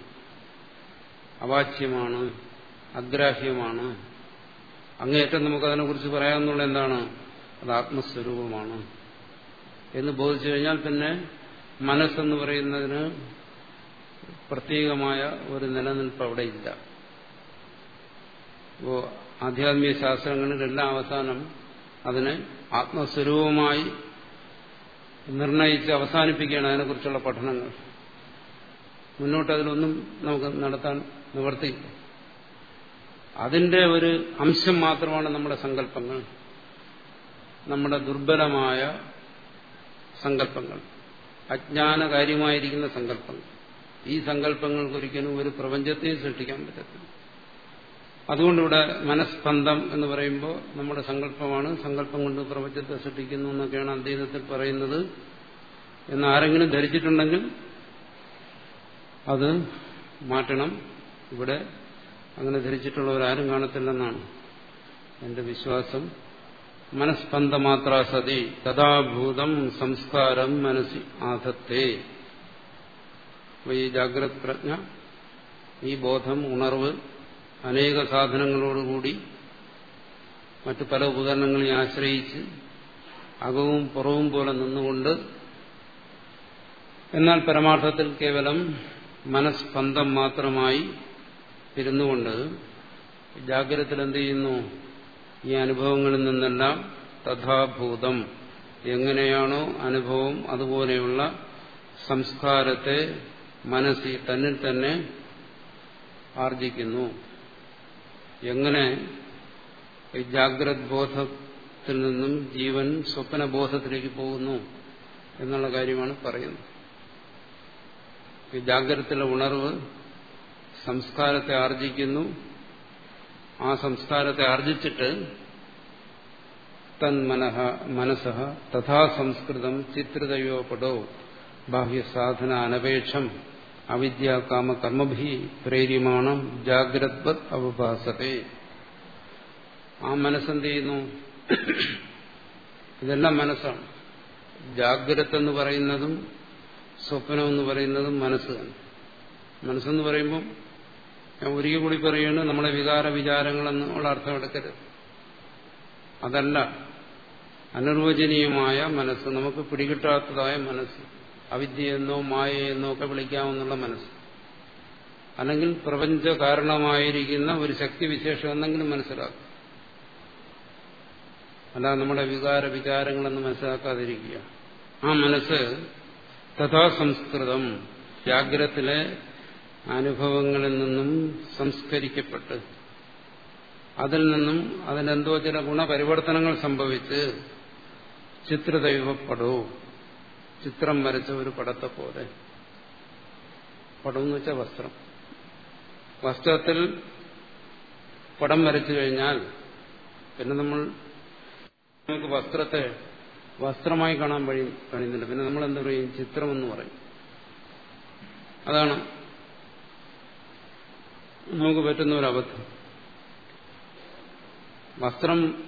അവാച്യമാണ്. അഗ്രാഹ്യമാണ്. അങ്ങേറ്റം നമുക്ക് അതിനെക്കുറിച്ച് പറയാമെന്നുള്ള എന്താണ്? അത് ആത്മസ്വരൂപമാണ്. എന്ന് ബോധിച്ചു കഴിഞ്ഞാൽ പിന്നെ മനസ്സെന്ന് പറയുന്നതിന് പ്രത്യേകമായ ഒരു നിലനിൽപ്പ് അവിടെ ഇല്ല ആധ്യാത്മിക ശാസ്ത്രങ്ങളിലെല്ലാം അവസാനം അതിനെ ആത്മസ്വരൂപമായി നിർണയിച്ച് അവസാനിപ്പിക്കുകയാണ് അതിനെക്കുറിച്ചുള്ള പഠനങ്ങൾ. മുന്നോട്ട് അതിലൊന്നും നമുക്ക് നടത്താൻ നിവർത്തിയില്ല. അതിന്റെ ഒരു അംശം മാത്രമാണ് നമ്മുടെ സങ്കല്പങ്ങൾ. നമ്മുടെ ദുർബലമായ സങ്കല്പങ്ങൾ. അജ്ഞാനകാര്യമായിരിക്കുന്ന സങ്കല്പങ്ങൾ. ഈ സങ്കല്പങ്ങൾക്കൊരിക്കലും ഒരു പ്രപഞ്ചത്തെയും സൃഷ്ടിക്കാൻ പറ്റത്തില്ല. അതുകൊണ്ടിവിടെ മനസ്സ്പന്ധം എന്ന് പറയുമ്പോൾ നമ്മുടെ സങ്കല്പമാണ്. സങ്കല്പം കൊണ്ട് പ്രപഞ്ചത്തെ സൃഷ്ടിക്കുന്നു എന്നൊക്കെയാണ് അദ്വൈതത്തിൽ പറയുന്നത്. എന്ന് ആരെങ്കിലും ധരിച്ചിട്ടുണ്ടെങ്കിൽ അത് മാറ്റണം. ഇവിടെ അങ്ങനെ ധരിച്ചിട്ടുള്ളവരാരും കാണത്തില്ലെന്നാണ് എന്റെ വിശ്വാസം. മനസ്പന്ദമാത്ര സതി തഥാഭൂതം സംസ്കാരം മനസ്സി ആധത്തെ. ഈ ജാഗ്രത് പ്രജ്ഞ ഈ ബോധം ഉണർവ് അനേക സാധനങ്ങളോടുകൂടി മറ്റു പല ഉപകരണങ്ങളെ ആശ്രയിച്ച് അകവും പുറവും പോലെ നിന്നുകൊണ്ട് എന്നാൽ പരമാർത്ഥത്തിൽ കേവലം മനസ്പന്ദം മാത്രമായി ഇരുന്നുകൊണ്ട് ജാഗ്രതത്തിൽ എന്ത് ചെയ്യുന്നു? ഈ അനുഭവങ്ങളിൽ നിന്നെല്ലാം തഥാഭൂതം. എങ്ങനെയാണോ അനുഭവം അതുപോലെയുള്ള സംസ്കാരത്തെ മനസ്സിൽ തന്നിൽ തന്നെ ആർജിക്കുന്നു. എങ്ങനെ ഈ ജാഗ്രത് ബോധത്തിൽ നിന്നും ജീവൻ സ്വപ്ന ബോധത്തിലേക്ക് പോകുന്നു എന്നുള്ള കാര്യമാണ് പറയുന്നത്. ഈ ജാഗ്രതത്തിലെ ഉണർവ് സംസ്കാരത്തെ ആർജിക്കുന്നു. ആ സംസ്കാരത്തെ ആർജിച്ചിട്ട് തന്മനഹ മനഃ മനസ്സ തഥാ സംസ്കൃതം ചിത്രിതയോ പടോ ബാഹ്യസാധന അനപേക്ഷം അവിദ്യ കാമ കർമ്മഭി പ്രേര്യമാണം ജാഗ്രത്വത് അവഭാസത്തെ. ആ മനസ്സെന്ത് ചെയ്യുന്നു? ഇതെല്ലാം മനസ്സാണ്. ജാഗ്രത് എന്ന് പറയുന്നതും സ്വപ്നം എന്ന് പറയുന്നതും മനസ്സ് മനസ്സെന്ന് പറയുമ്പോൾ ഞാൻ ഒരിക്കൽ കൂടി പറയുകയാണ് നമ്മളെ വികാര വിചാരങ്ങളെന്നുള്ള അർത്ഥം എടുക്കരുത്. അതല്ല അനിർവചനീയമായ മനസ്സ് നമുക്ക് പിടികിട്ടാത്തതായ മനസ്സ്. അവിദ്യയെന്നോ മായയെന്നോ ഒക്കെ വിളിക്കാമെന്നുള്ള മനസ്സ്. അല്ലെങ്കിൽ പ്രപഞ്ച കാരണമായിരിക്കുന്ന ഒരു ശക്തിവിശേഷം എന്നെങ്കിലും മനസ്സിലാക്കും. അല്ല നമ്മുടെ വികാര വിചാരങ്ങളെന്ന് മനസ്സിലാക്കാതിരിക്കുക. ആ മനസ്സ് തഥാ സംസ്കൃതം അനുഭവങ്ങളിൽ നിന്നും സംസ്കരിക്കപ്പെട്ട് അതിൽ നിന്നും അതിനെന്തോ ചില ഗുണപരിവർത്തനങ്ങൾ സംഭവിച്ച് ചിത്രദൈവപ്പെടൂ. ചിത്രം വരച്ച ഒരു പടത്തെ പോലെ. പടം എന്ന് വെച്ചാൽ വസ്ത്രം. വസ്ത്രത്തിൽ പടം വരച്ചു കഴിഞ്ഞാൽ പിന്നെ നമ്മൾ നമുക്ക് വസ്ത്രത്തെ വസ്ത്രമായി കാണാൻ വഴി കഴിയുന്നില്ല പിന്നെ നമ്മൾ എന്താ പറയും? ചിത്രമെന്ന് പറയും. അതാണ് നമുക്ക് പറ്റുന്ന ഒരു അബദ്ധം. വസ്ത്രം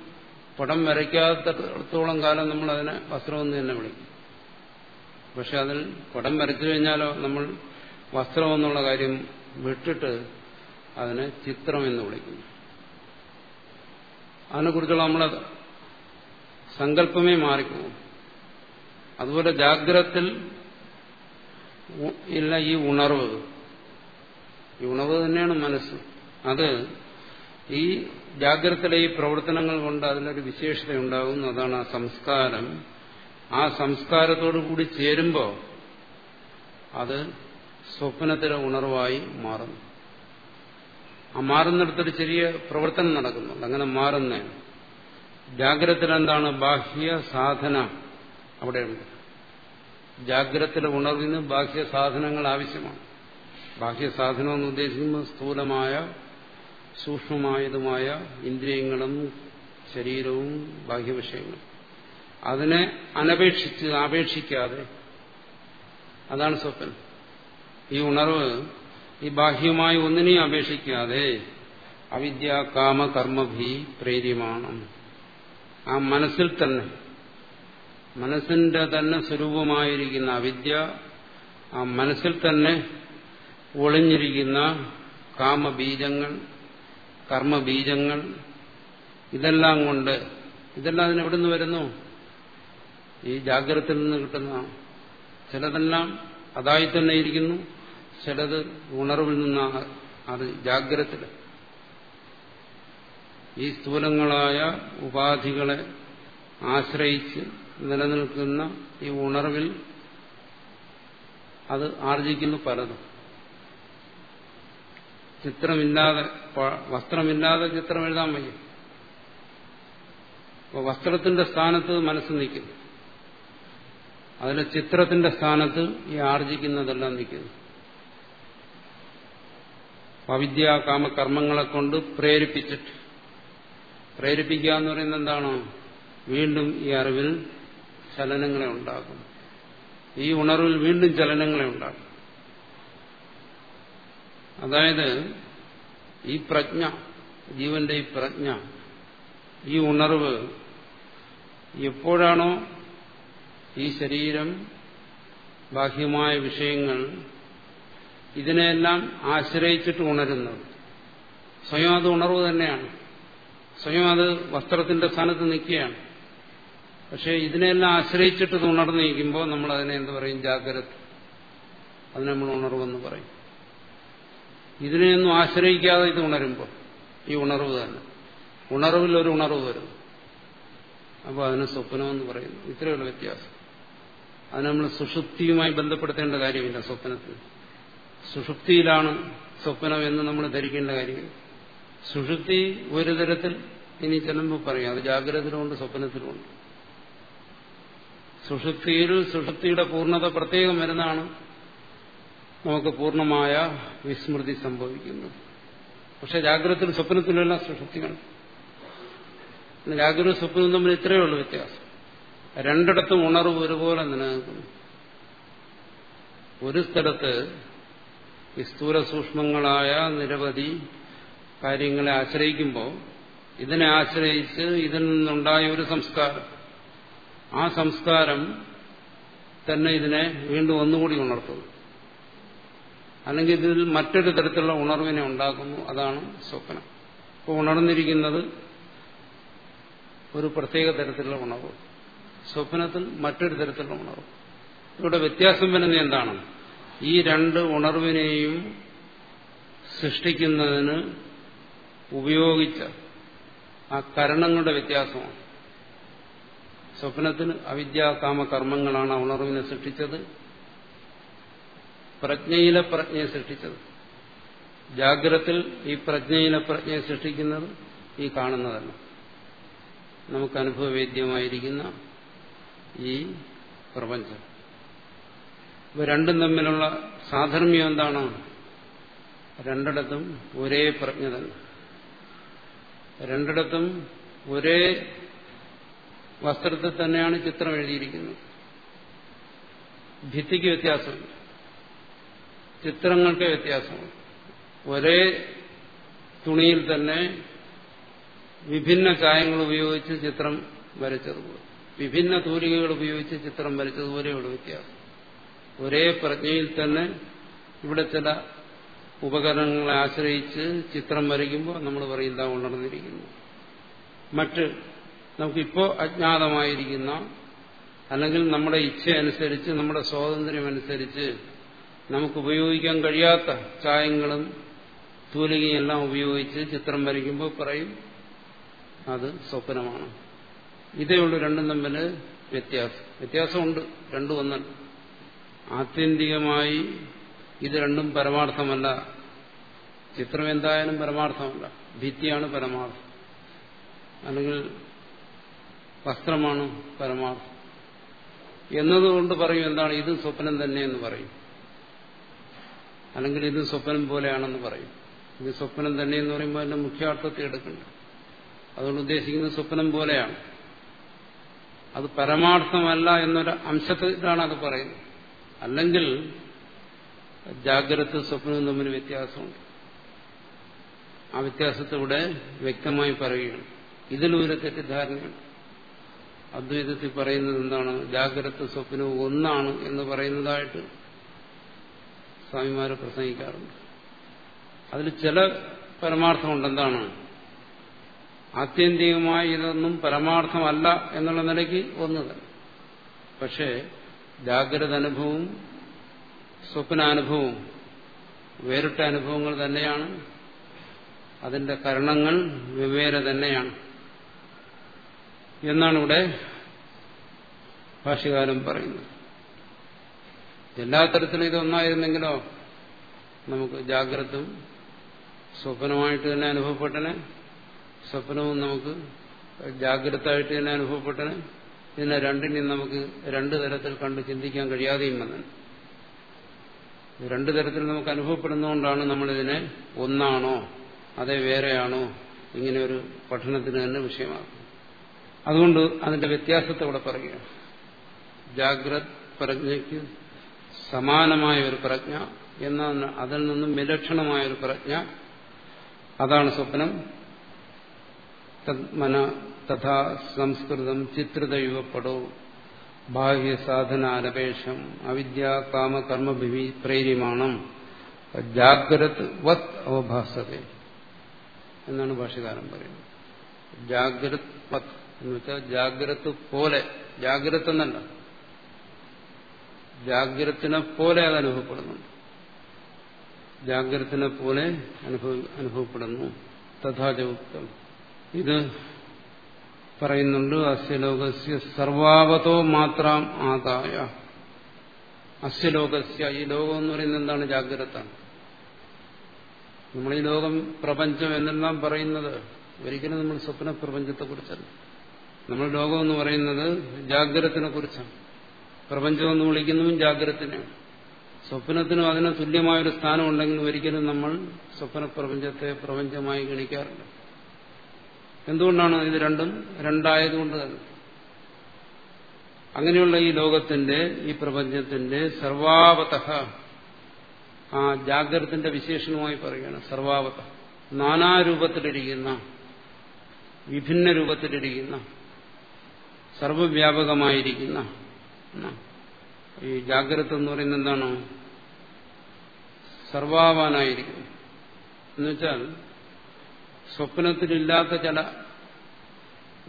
പടം വരയ്ക്കാത്തടത്തോളം കാലം നമ്മൾ അതിനെ വസ്ത്രമെന്ന് തന്നെ വിളിക്കും. പക്ഷെ അതിൽ പടം വരച്ചു കഴിഞ്ഞാലോ നമ്മൾ വസ്ത്രം എന്നുള്ള കാര്യം വിട്ടിട്ട് അതിനെ ചിത്രം എന്ന് വിളിക്കുന്നു. അതിനെക്കുറിച്ചുള്ള നമ്മൾ സങ്കല്പമേ മാറിപ്പോകും. അതുപോലെ ജാഗ്രത്തിൽ ഇല്ല ഈ ഉണർവ്. ഈ ഉണർവ് തന്നെയാണ് മനസ്സ്. അത് ഈ ജാഗ്രത്തിലെ ഈ പ്രവർത്തനങ്ങൾ കൊണ്ട് അതിനൊരു വിശേഷത ഉണ്ടാകുന്നു അതാണ് ആ സംസ്കാരം. ആ സംസ്കാരത്തോടു കൂടി ചേരുമ്പോൾ അത് സ്വപ്നത്തിലെ ഉണർവായി മാറുന്നു. ആ മാറുന്നിടത്തൊരു ചെറിയ പ്രവർത്തനം നടക്കുന്നുണ്ട്. അങ്ങനെ മാറുന്ന. ജാഗ്രതത്തിൽ എന്താണ് ബാഹ്യ സാധന അവിടെയുണ്ട്. ജാഗ്രതത്തിലെ ഉണർവിന് ബാഹ്യ സാധനങ്ങൾ ആവശ്യമാണ്. ബാഹ്യ സാധനം എന്ന് ഉദ്ദേശിക്കുന്നത് സ്ഥൂലമായ സൂക്ഷ്മമായതുമായ ഇന്ദ്രിയങ്ങളും ശരീരവും ബാഹ്യവിഷയങ്ങളും. അതിനെ അനപേക്ഷിച്ച് ആപേക്ഷിക്കാതെ അതാണ് സ്വപ്നം. ഈ ഉണർവ് ഈ ബാഹ്യമായി ഒന്നിനെയും അപേക്ഷിക്കാതെ അവിദ്യ കാമ കർമ്മഭി പ്രേര്യമാണ് ആ മനസ്സിൽ തന്നെ മനസ്സിന്റെ തന്നെ സ്വരൂപമായിരിക്കുന്ന അവിദ്യ ആ മനസ്സിൽ തന്നെ ഒളിഞ്ഞിരിക്കുന്ന കാമബീജങ്ങൾ കർമ്മബീജങ്ങൾ ഇതെല്ലാം കൊണ്ട് ഇതെല്ലാം അതിനെവിടുന്ന് വരുന്നു? ഈ ജാഗ്രതയിൽ നിന്ന് കിട്ടുന്ന ചിലതെല്ലാം അതായി തന്നെ ഇരിക്കുന്നു. ചിലത് ഉണർവിൽ നിന്നാണ് അത് ജാഗ്രത ഈ സ്ഥൂലങ്ങളായ ഉപാധികളെ ആശ്രയിച്ച് നിലനിൽക്കുന്ന ഈ ഉണർവിൽ അത് ആർജിക്കുന്നു പലതും. ചിത്രമില്ലാതെ വസ്ത്രമില്ലാതെ ചിത്രം എഴുതാൻ വയ്യ. വസ്ത്രത്തിന്റെ സ്ഥാനത്ത് മനസ്സ് നിൽക്കുന്നു. അതിലെ ചിത്രത്തിന്റെ സ്ഥാനത്ത് ഈ ആർജിക്കുന്നതെല്ലാം നിൽക്കുന്നു. അവിദ്യ കാമകർമ്മങ്ങളെ കൊണ്ട് പ്രേരിപ്പിച്ചിട്ട്. പ്രേരിപ്പിക്കുക എന്ന് പറയുന്നത് എന്താണ്? വീണ്ടും ഈ അറിവിൽ ചലനങ്ങളെ ഉണ്ടാക്കും. ഈ ഉണർവിൽ വീണ്ടും ചലനങ്ങളെ ഉണ്ടാക്കും. അതായത് ഈ പ്രജ്ഞ ജീവന്റെ ഈ പ്രജ്ഞ ഈ ഉണർവ് എപ്പോഴാണോ ഈ ശരീരം ബാഹ്യമായ വിഷയങ്ങൾ ഇതിനെല്ലാം ആശ്രയിച്ചിട്ട് ഉണരുന്നത്. സ്വയം അത് ഉണർവ് തന്നെയാണ്. സ്വയം അത് വസ്ത്രത്തിന്റെ സ്ഥാനത്ത് നിൽക്കുകയാണ്. പക്ഷേ ഇതിനെല്ലാം ആശ്രയിച്ചിട്ട് ഇത് ഉണർന്നിരിക്കുമ്പോൾ നമ്മൾ അതിനെ എന്ത് പറയും? ജാഗ്രത. അതിനെ നമ്മൾ ഉണർവെന്ന് പറയും. ഇതിനെയൊന്നും ആശ്രയിക്കാതെ ഇത് ഉണരുമ്പോൾ ഈ ഉണർവ് തന്നെ. ഉണർവിൽ ഒരു ഉണർവ് വരും അപ്പോൾ അതിന് സ്വപ്നമെന്ന് പറയുന്നു. ഇത്രയുള്ള വ്യത്യാസം. അത് നമ്മൾ സുഷുപ്തിയുമായി ബന്ധപ്പെടുത്തേണ്ട കാര്യമില്ല സ്വപ്നത്തിൽ. സുഷുപ്തിയിലാണ് സ്വപ്നം എന്ന് നമ്മൾ ധരിക്കേണ്ട കാര്യം സുഷുപ്തി ഒരു തരത്തിൽ ഇനി ചെല്ലുമ്പോൾ പറയാം. അത് ജാഗ്രതയിലുമുണ്ട് സ്വപ്നത്തിലുമുണ്ട് സുഷുപ്തിയിൽ സുഷുപ്തിയുടെ പൂർണത പ്രത്യേകം വരുന്നതാണ് നമുക്ക് പൂർണമായ വിസ്മൃതി സംഭവിക്കുന്നത്. പക്ഷെ ജാഗ്രതത്തിൽ സ്വപ്നത്തിലുള്ള സുഷുപ്തിയാണ് ജാഗ്രത സ്വപ്നവും തമ്മിൽ ഇത്രയേ ഉള്ളൂ വ്യത്യാസം. രണ്ടിടത്തും ഉണർവ് ഒരുപോലെ നിലനിൽക്കുന്നു ഒരു സ്ഥലത്ത് ഈ സ്ഥൂല സൂക്ഷ്മങ്ങളായ നിരവധി കാര്യങ്ങളെ ആശ്രയിക്കുമ്പോൾ ഇതിനെ ആശ്രയിച്ച് ഇതിൽ നിന്നുണ്ടായ ഒരു സംസ്കാരം ആ സംസ്കാരം തന്നെ ഇതിനെ വീണ്ടും ഒന്നുകൂടി ഉണർത്തുന്നു. അല്ലെങ്കിൽ ഇതിൽ മറ്റൊരു തരത്തിലുള്ള ഉണർവിനെ ഉണ്ടാക്കുന്നു. അതാണ് സ്വപ്നം. ഇപ്പോൾ ഉണർന്നിരിക്കുന്നത് ഒരു പ്രത്യേക തരത്തിലുള്ള ഉണർവ്. സ്വപ്നത്തിൽ മറ്റൊരു തരത്തിലുള്ള ഉണർവ്. ഇവിടെ വ്യത്യാസം വരുന്നത് എന്താണ്? ഈ രണ്ട് ഉണർവിനെയും സൃഷ്ടിക്കുന്നതിന് ഉപയോഗിച്ച ആ കരണങ്ങളുടെ വ്യത്യാസമാണ്. സ്വപ്നത്തിന് അവിദ്യാകാമ കർമ്മങ്ങളാണ് ആ ഉണർവിനെ സൃഷ്ടിച്ചത്. പ്രജ്ഞയിലെ പ്രജ്ഞയെ സൃഷ്ടിച്ചത്. ജാഗ്രത്തിൽ ഈ പ്രജ്ഞയിലെ പ്രജ്ഞയെ സൃഷ്ടിക്കുന്നത് ഈ കാണുന്നതല്ല. നമുക്ക് അനുഭവവേദ്യമായിരിക്കുന്ന ഈ പ്രപഞ്ചം. ഇപ്പൊ രണ്ടും തമ്മിലുള്ള സാധർമ്യം എന്താണ്? രണ്ടിടത്തും ഒരേ പ്രജ്ഞ തന്നെ. രണ്ടിടത്തും ഒരേ വസ്ത്രത്തിൽ തന്നെയാണ് ചിത്രം എഴുതിയിരിക്കുന്നത്. ഭിത്തിക്ക് വ്യത്യാസമുണ്ട്. ചിത്രങ്ങൾക്ക് വ്യത്യാസമുണ്ട്. ഒരേ തുണിയിൽ തന്നെ വിഭിന്ന ചായങ്ങൾ ഉപയോഗിച്ച് ചിത്രം വരച്ചതുപോലെ. വിഭിന്ന തൂലികകൾ ഉപയോഗിച്ച് ചിത്രം വരച്ചതുപോലെയുള്ള വ്യത്യാസം. ഒരേ പ്രജ്ഞയിൽ തന്നെ ഇവിടെ ചില ഉപകരണങ്ങളെ ആശ്രയിച്ച് ചിത്രം വരയ്ക്കുമ്പോൾ നമ്മൾ പറയും ഇതാ ഉണർന്നിരിക്കുന്നു. മറ്റ് നമുക്കിപ്പോൾ അജ്ഞാതമായിരിക്കുന്ന അല്ലെങ്കിൽ നമ്മുടെ ഇച്ഛയനുസരിച്ച് നമ്മുടെ സ്വാതന്ത്ര്യമനുസരിച്ച് നമുക്ക് ഉപയോഗിക്കാൻ കഴിയാത്ത ചായങ്ങളും തൂലികയും എല്ലാം ഉപയോഗിച്ച് ചിത്രം വരയ്ക്കുമ്പോൾ പറയും അത് സ്വപ്നമാണ്. ഇതേ ഉള്ളൂ രണ്ടും തമ്മിൽ വ്യത്യാസം. വ്യത്യാസമുണ്ട് രണ്ടും ഒന്നല്ല ആത്യന്തികമായി ഇത് രണ്ടും പരമാർത്ഥമല്ല. ചിത്രം എന്തായാലും പരമാർത്ഥമല്ല. ഭിത്തിയാണ് പരമാർത്ഥം. അല്ലെങ്കിൽ വസ്ത്രമാണ് പരമാർത്ഥം. എന്നതുകൊണ്ട് പറയും എന്താണ്? ഇത് സ്വപ്നം തന്നെയെന്ന് പറയും. അല്ലെങ്കിൽ ഇത് സ്വപ്നം പോലെയാണെന്ന് പറയും. ഇത് സ്വപ്നം തന്നെയെന്ന് പറയുമ്പോൾ അതിന്റെ മുഖ്യാർത്ഥത്തെ എടുക്കുന്നുണ്ട് അതുകൊണ്ട് ഉദ്ദേശിക്കുന്നത് സ്വപ്നം പോലെയാണ്. അത് പരമാർത്ഥമല്ല എന്നൊരു അംശത്തിലാണ് അത് പറയുന്നത്. അല്ലെങ്കിൽ ജാഗ്രത സ്വപ്നവും തമ്മിൽ വ്യത്യാസമുണ്ട്. ആ വ്യത്യാസത്തിവിടെ വ്യക്തമായി പറയുകയാണ്. ഇതിലൊരു തെറ്റിദ്ധാരണയുണ്ട്. അദ്വൈതത്തിൽ പറയുന്നത് എന്താണ്? ജാഗ്രത സ്വപ്നവും ഒന്നാണ് എന്ന് പറയുന്നതായിട്ട് സ്വാമിമാരെ പ്രസംഗിക്കാറുണ്ട്. അതിൽ ചില പരമാർത്ഥമുണ്ട്. എന്താണ്? ആത്യന്തികമായി ഇതൊന്നും പരമാർത്ഥമല്ല എന്നുള്ള നിലയ്ക്ക് ഒന്ന് തന്നെ പക്ഷേ ജാഗ്രത അനുഭവവും സ്വപ്നാനുഭവവും വേറിട്ട അനുഭവങ്ങൾ തന്നെയാണ്. അതിന്റെ കരണങ്ങൾ വെവ്വേറെ തന്നെയാണ്. എന്നാണ് ഇവിടെ ഭാഷകാലം പറയുന്നത്. എല്ലാ തരത്തിലും ഇതൊന്നായിരുന്നെങ്കിലോ നമുക്ക് ജാഗ്രതും സ്വപ്നമായിട്ട് തന്നെ അനുഭവപ്പെട്ടനെ സ്വപ്നവും നമുക്ക് ജാഗ്രതായിട്ട് തന്നെ അനുഭവപ്പെട്ടനെ ഇതിനെ രണ്ടിനെയും നമുക്ക് രണ്ടു തരത്തിൽ കണ്ട് ചിന്തിക്കാൻ കഴിയാതെയും വന്നു രണ്ടു തരത്തിൽ നമുക്ക് അനുഭവപ്പെടുന്നതുകൊണ്ടാണ് നമ്മളിതിനെ ഒന്നാണോ അതേ വേറെയാണോ ഇങ്ങനെ ഒരു പഠനത്തിന് തന്നെ വിഷയമാകും അതുകൊണ്ട് അതിന്റെ വ്യത്യാസത്തെ ഇവിടെ പറയുകയാണ് ജാഗ്രത് പ്രജ്ഞയ്ക്ക് സമാനമായ ഒരു പ്രജ്ഞ എന്ന അതിൽ നിന്നും വിലക്ഷണമായ ഒരു പ്രജ്ഞ. അതാണ് സ്വപ്നം. മന തഥാ സംസ്കൃതം ചിത്രിതയുവപ്പെടോ ബാഹ്യസാധനാലപേക്ഷം അവിദ്യ കാമ കർമ്മഭിവി പ്രേരിമാണം ജാഗ്രത് വത് അവഭാസത എന്നാണ് ഭാഷകാരൻ പറയുന്നത്. ജാഗ്രത് പത് എന്ന് വെച്ചാൽ ജാഗ്രത് പോലെ ജാഗ്രത എന്നല്ല. ജാഗ്രത്തിനെ പോലെ അത് അനുഭവപ്പെടുന്നുണ്ട് ജാഗ്രത്തിനെ പോലെ അനുഭവ അനുഭവപ്പെടുന്നു. തഥാചുക്തം ഇത് പറയുന്നുണ്ട് അസ്യലോകസ്യ സർവാവതോ മാത്രം ആദായ. അസ്യലോകസ്യ ഈ ലോകം എന്ന് പറയുന്നത് എന്താണ്? ജാഗ്രത നമ്മൾ ഈ ലോകം പ്രപഞ്ചം എന്നെല്ലാം പറയുന്നത് ഒരിക്കലും നമ്മൾ സ്വപ്ന പ്രപഞ്ചത്തെക്കുറിച്ചല്ല. നമ്മൾ ലോകം എന്ന് പറയുന്നത് ജാഗ്രതത്തിനെ കുറിച്ചാണ്. പ്രപഞ്ചം എന്ന് വിളിക്കുന്നതും ജാഗ്രതത്തിനെയാണ്. സ്വപ്നത്തിനും അതിന് തുല്യമായൊരു സ്ഥാനം ഒരിക്കലും നമ്മൾ സ്വപ്ന പ്രപഞ്ചത്തെ പ്രപഞ്ചമായി ഗണിക്കാറില്ല. എന്തുകൊണ്ടാണ് ഇത് രണ്ടും? രണ്ടായതുകൊണ്ട് തന്നെ. അങ്ങനെയുള്ള ഈ ലോകത്തിന്റെ ഈ പ്രപഞ്ചത്തിന്റെ സർവാവത ആ ജാഗ്രതത്തിന്റെ വിശേഷണമായി പറയുകയാണ്. സർവാവത നാനാരൂപത്തിലിരിക്കുന്ന വിഭിന്ന രൂപത്തിലിരിക്കുന്ന സർവവ്യാപകമായിരിക്കുന്ന ഈ ജാഗ്രത എന്ന് പറയുന്നത് എന്താണ്? സർവാവാനായിരിക്കുന്നു. എന്നുവെച്ചാൽ സ്വപ്നത്തിലില്ലാത്ത ചില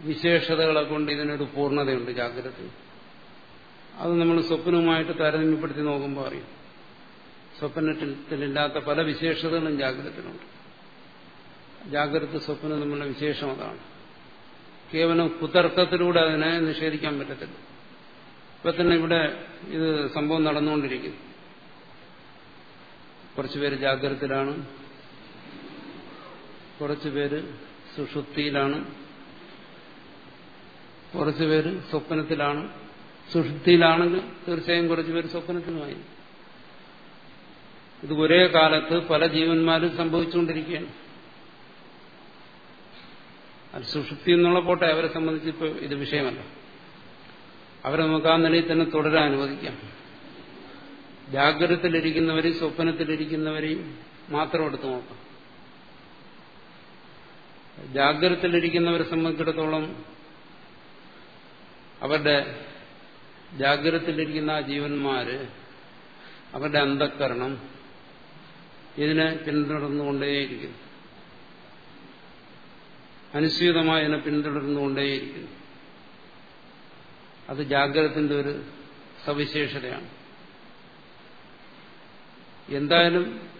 വിശേഷതകളെ കൊണ്ട് ഇതിനൊരു പൂർണതയുണ്ട് ജാഗ്രത അത് നമ്മൾ സ്വപ്നവുമായിട്ട് താരതമ്യപ്പെടുത്തി നോക്കുമ്പോൾ അറിയും. സ്വപ്നത്തിലില്ലാത്ത പല വിശേഷതകളും ജാഗ്രതത്തിലുണ്ട് ജാഗ്രത സ്വപ്നം നമ്മളുടെ വിശേഷം അതാണ്. കേവലം കുതർക്കത്തിലൂടെ അതിനെ നിഷേധിക്കാൻ പറ്റത്തില്ല. ഇപ്പൊ തന്നെ ഇവിടെ ഇത് സംഭവം നടന്നുകൊണ്ടിരിക്കുന്നു. കുറച്ചുപേര് ജാഗ്രതത്തിലാണ്. കുറച്ചുപേര് സുഷുപ്തിയിലാണ്. കുറച്ചുപേര് സ്വപ്നത്തിലാണ്. സുഷുപ്തിയിലാണെങ്കിൽ തീർച്ചയായും കുറച്ചുപേര് സ്വപ്നത്തിലുമായി ഇത് ഒരേ കാലത്ത് പല ജീവന്മാരും സംഭവിച്ചുകൊണ്ടിരിക്കുകയാണ്. അത് സുഷുപ്തി എന്നുള്ള പോട്ടെ അവരെ സംബന്ധിച്ച് ഇപ്പോൾ ഇത് വിഷയമല്ല. അവരെ നമുക്ക് ആ നിലയിൽ തന്നെ തുടരാൻ അനുവദിക്കാം. ജാഗ്രതത്തിലിരിക്കുന്നവരെയും സ്വപ്നത്തിലിരിക്കുന്നവരെയും മാത്രം എടുത്തു നോക്കാം. ജാഗ്രതത്തിലിരിക്കുന്നവരെ സംബന്ധിച്ചിടത്തോളം അവരുടെ ജാഗ്രതത്തിലിരിക്കുന്ന ആ ജീവന്മാര് അവരുടെ അന്ധക്കരണം ഇതിനെ പിന്തുടർന്നുകൊണ്ടേയിരിക്കുന്നു. അനുസ്യൂതമായി ഇതിനെ പിന്തുടർന്നുകൊണ്ടേയിരിക്കുന്നു. അത് ജാഗ്രതത്തിന്റെ ഒരു സവിശേഷതയാണ്. എന്തായാലും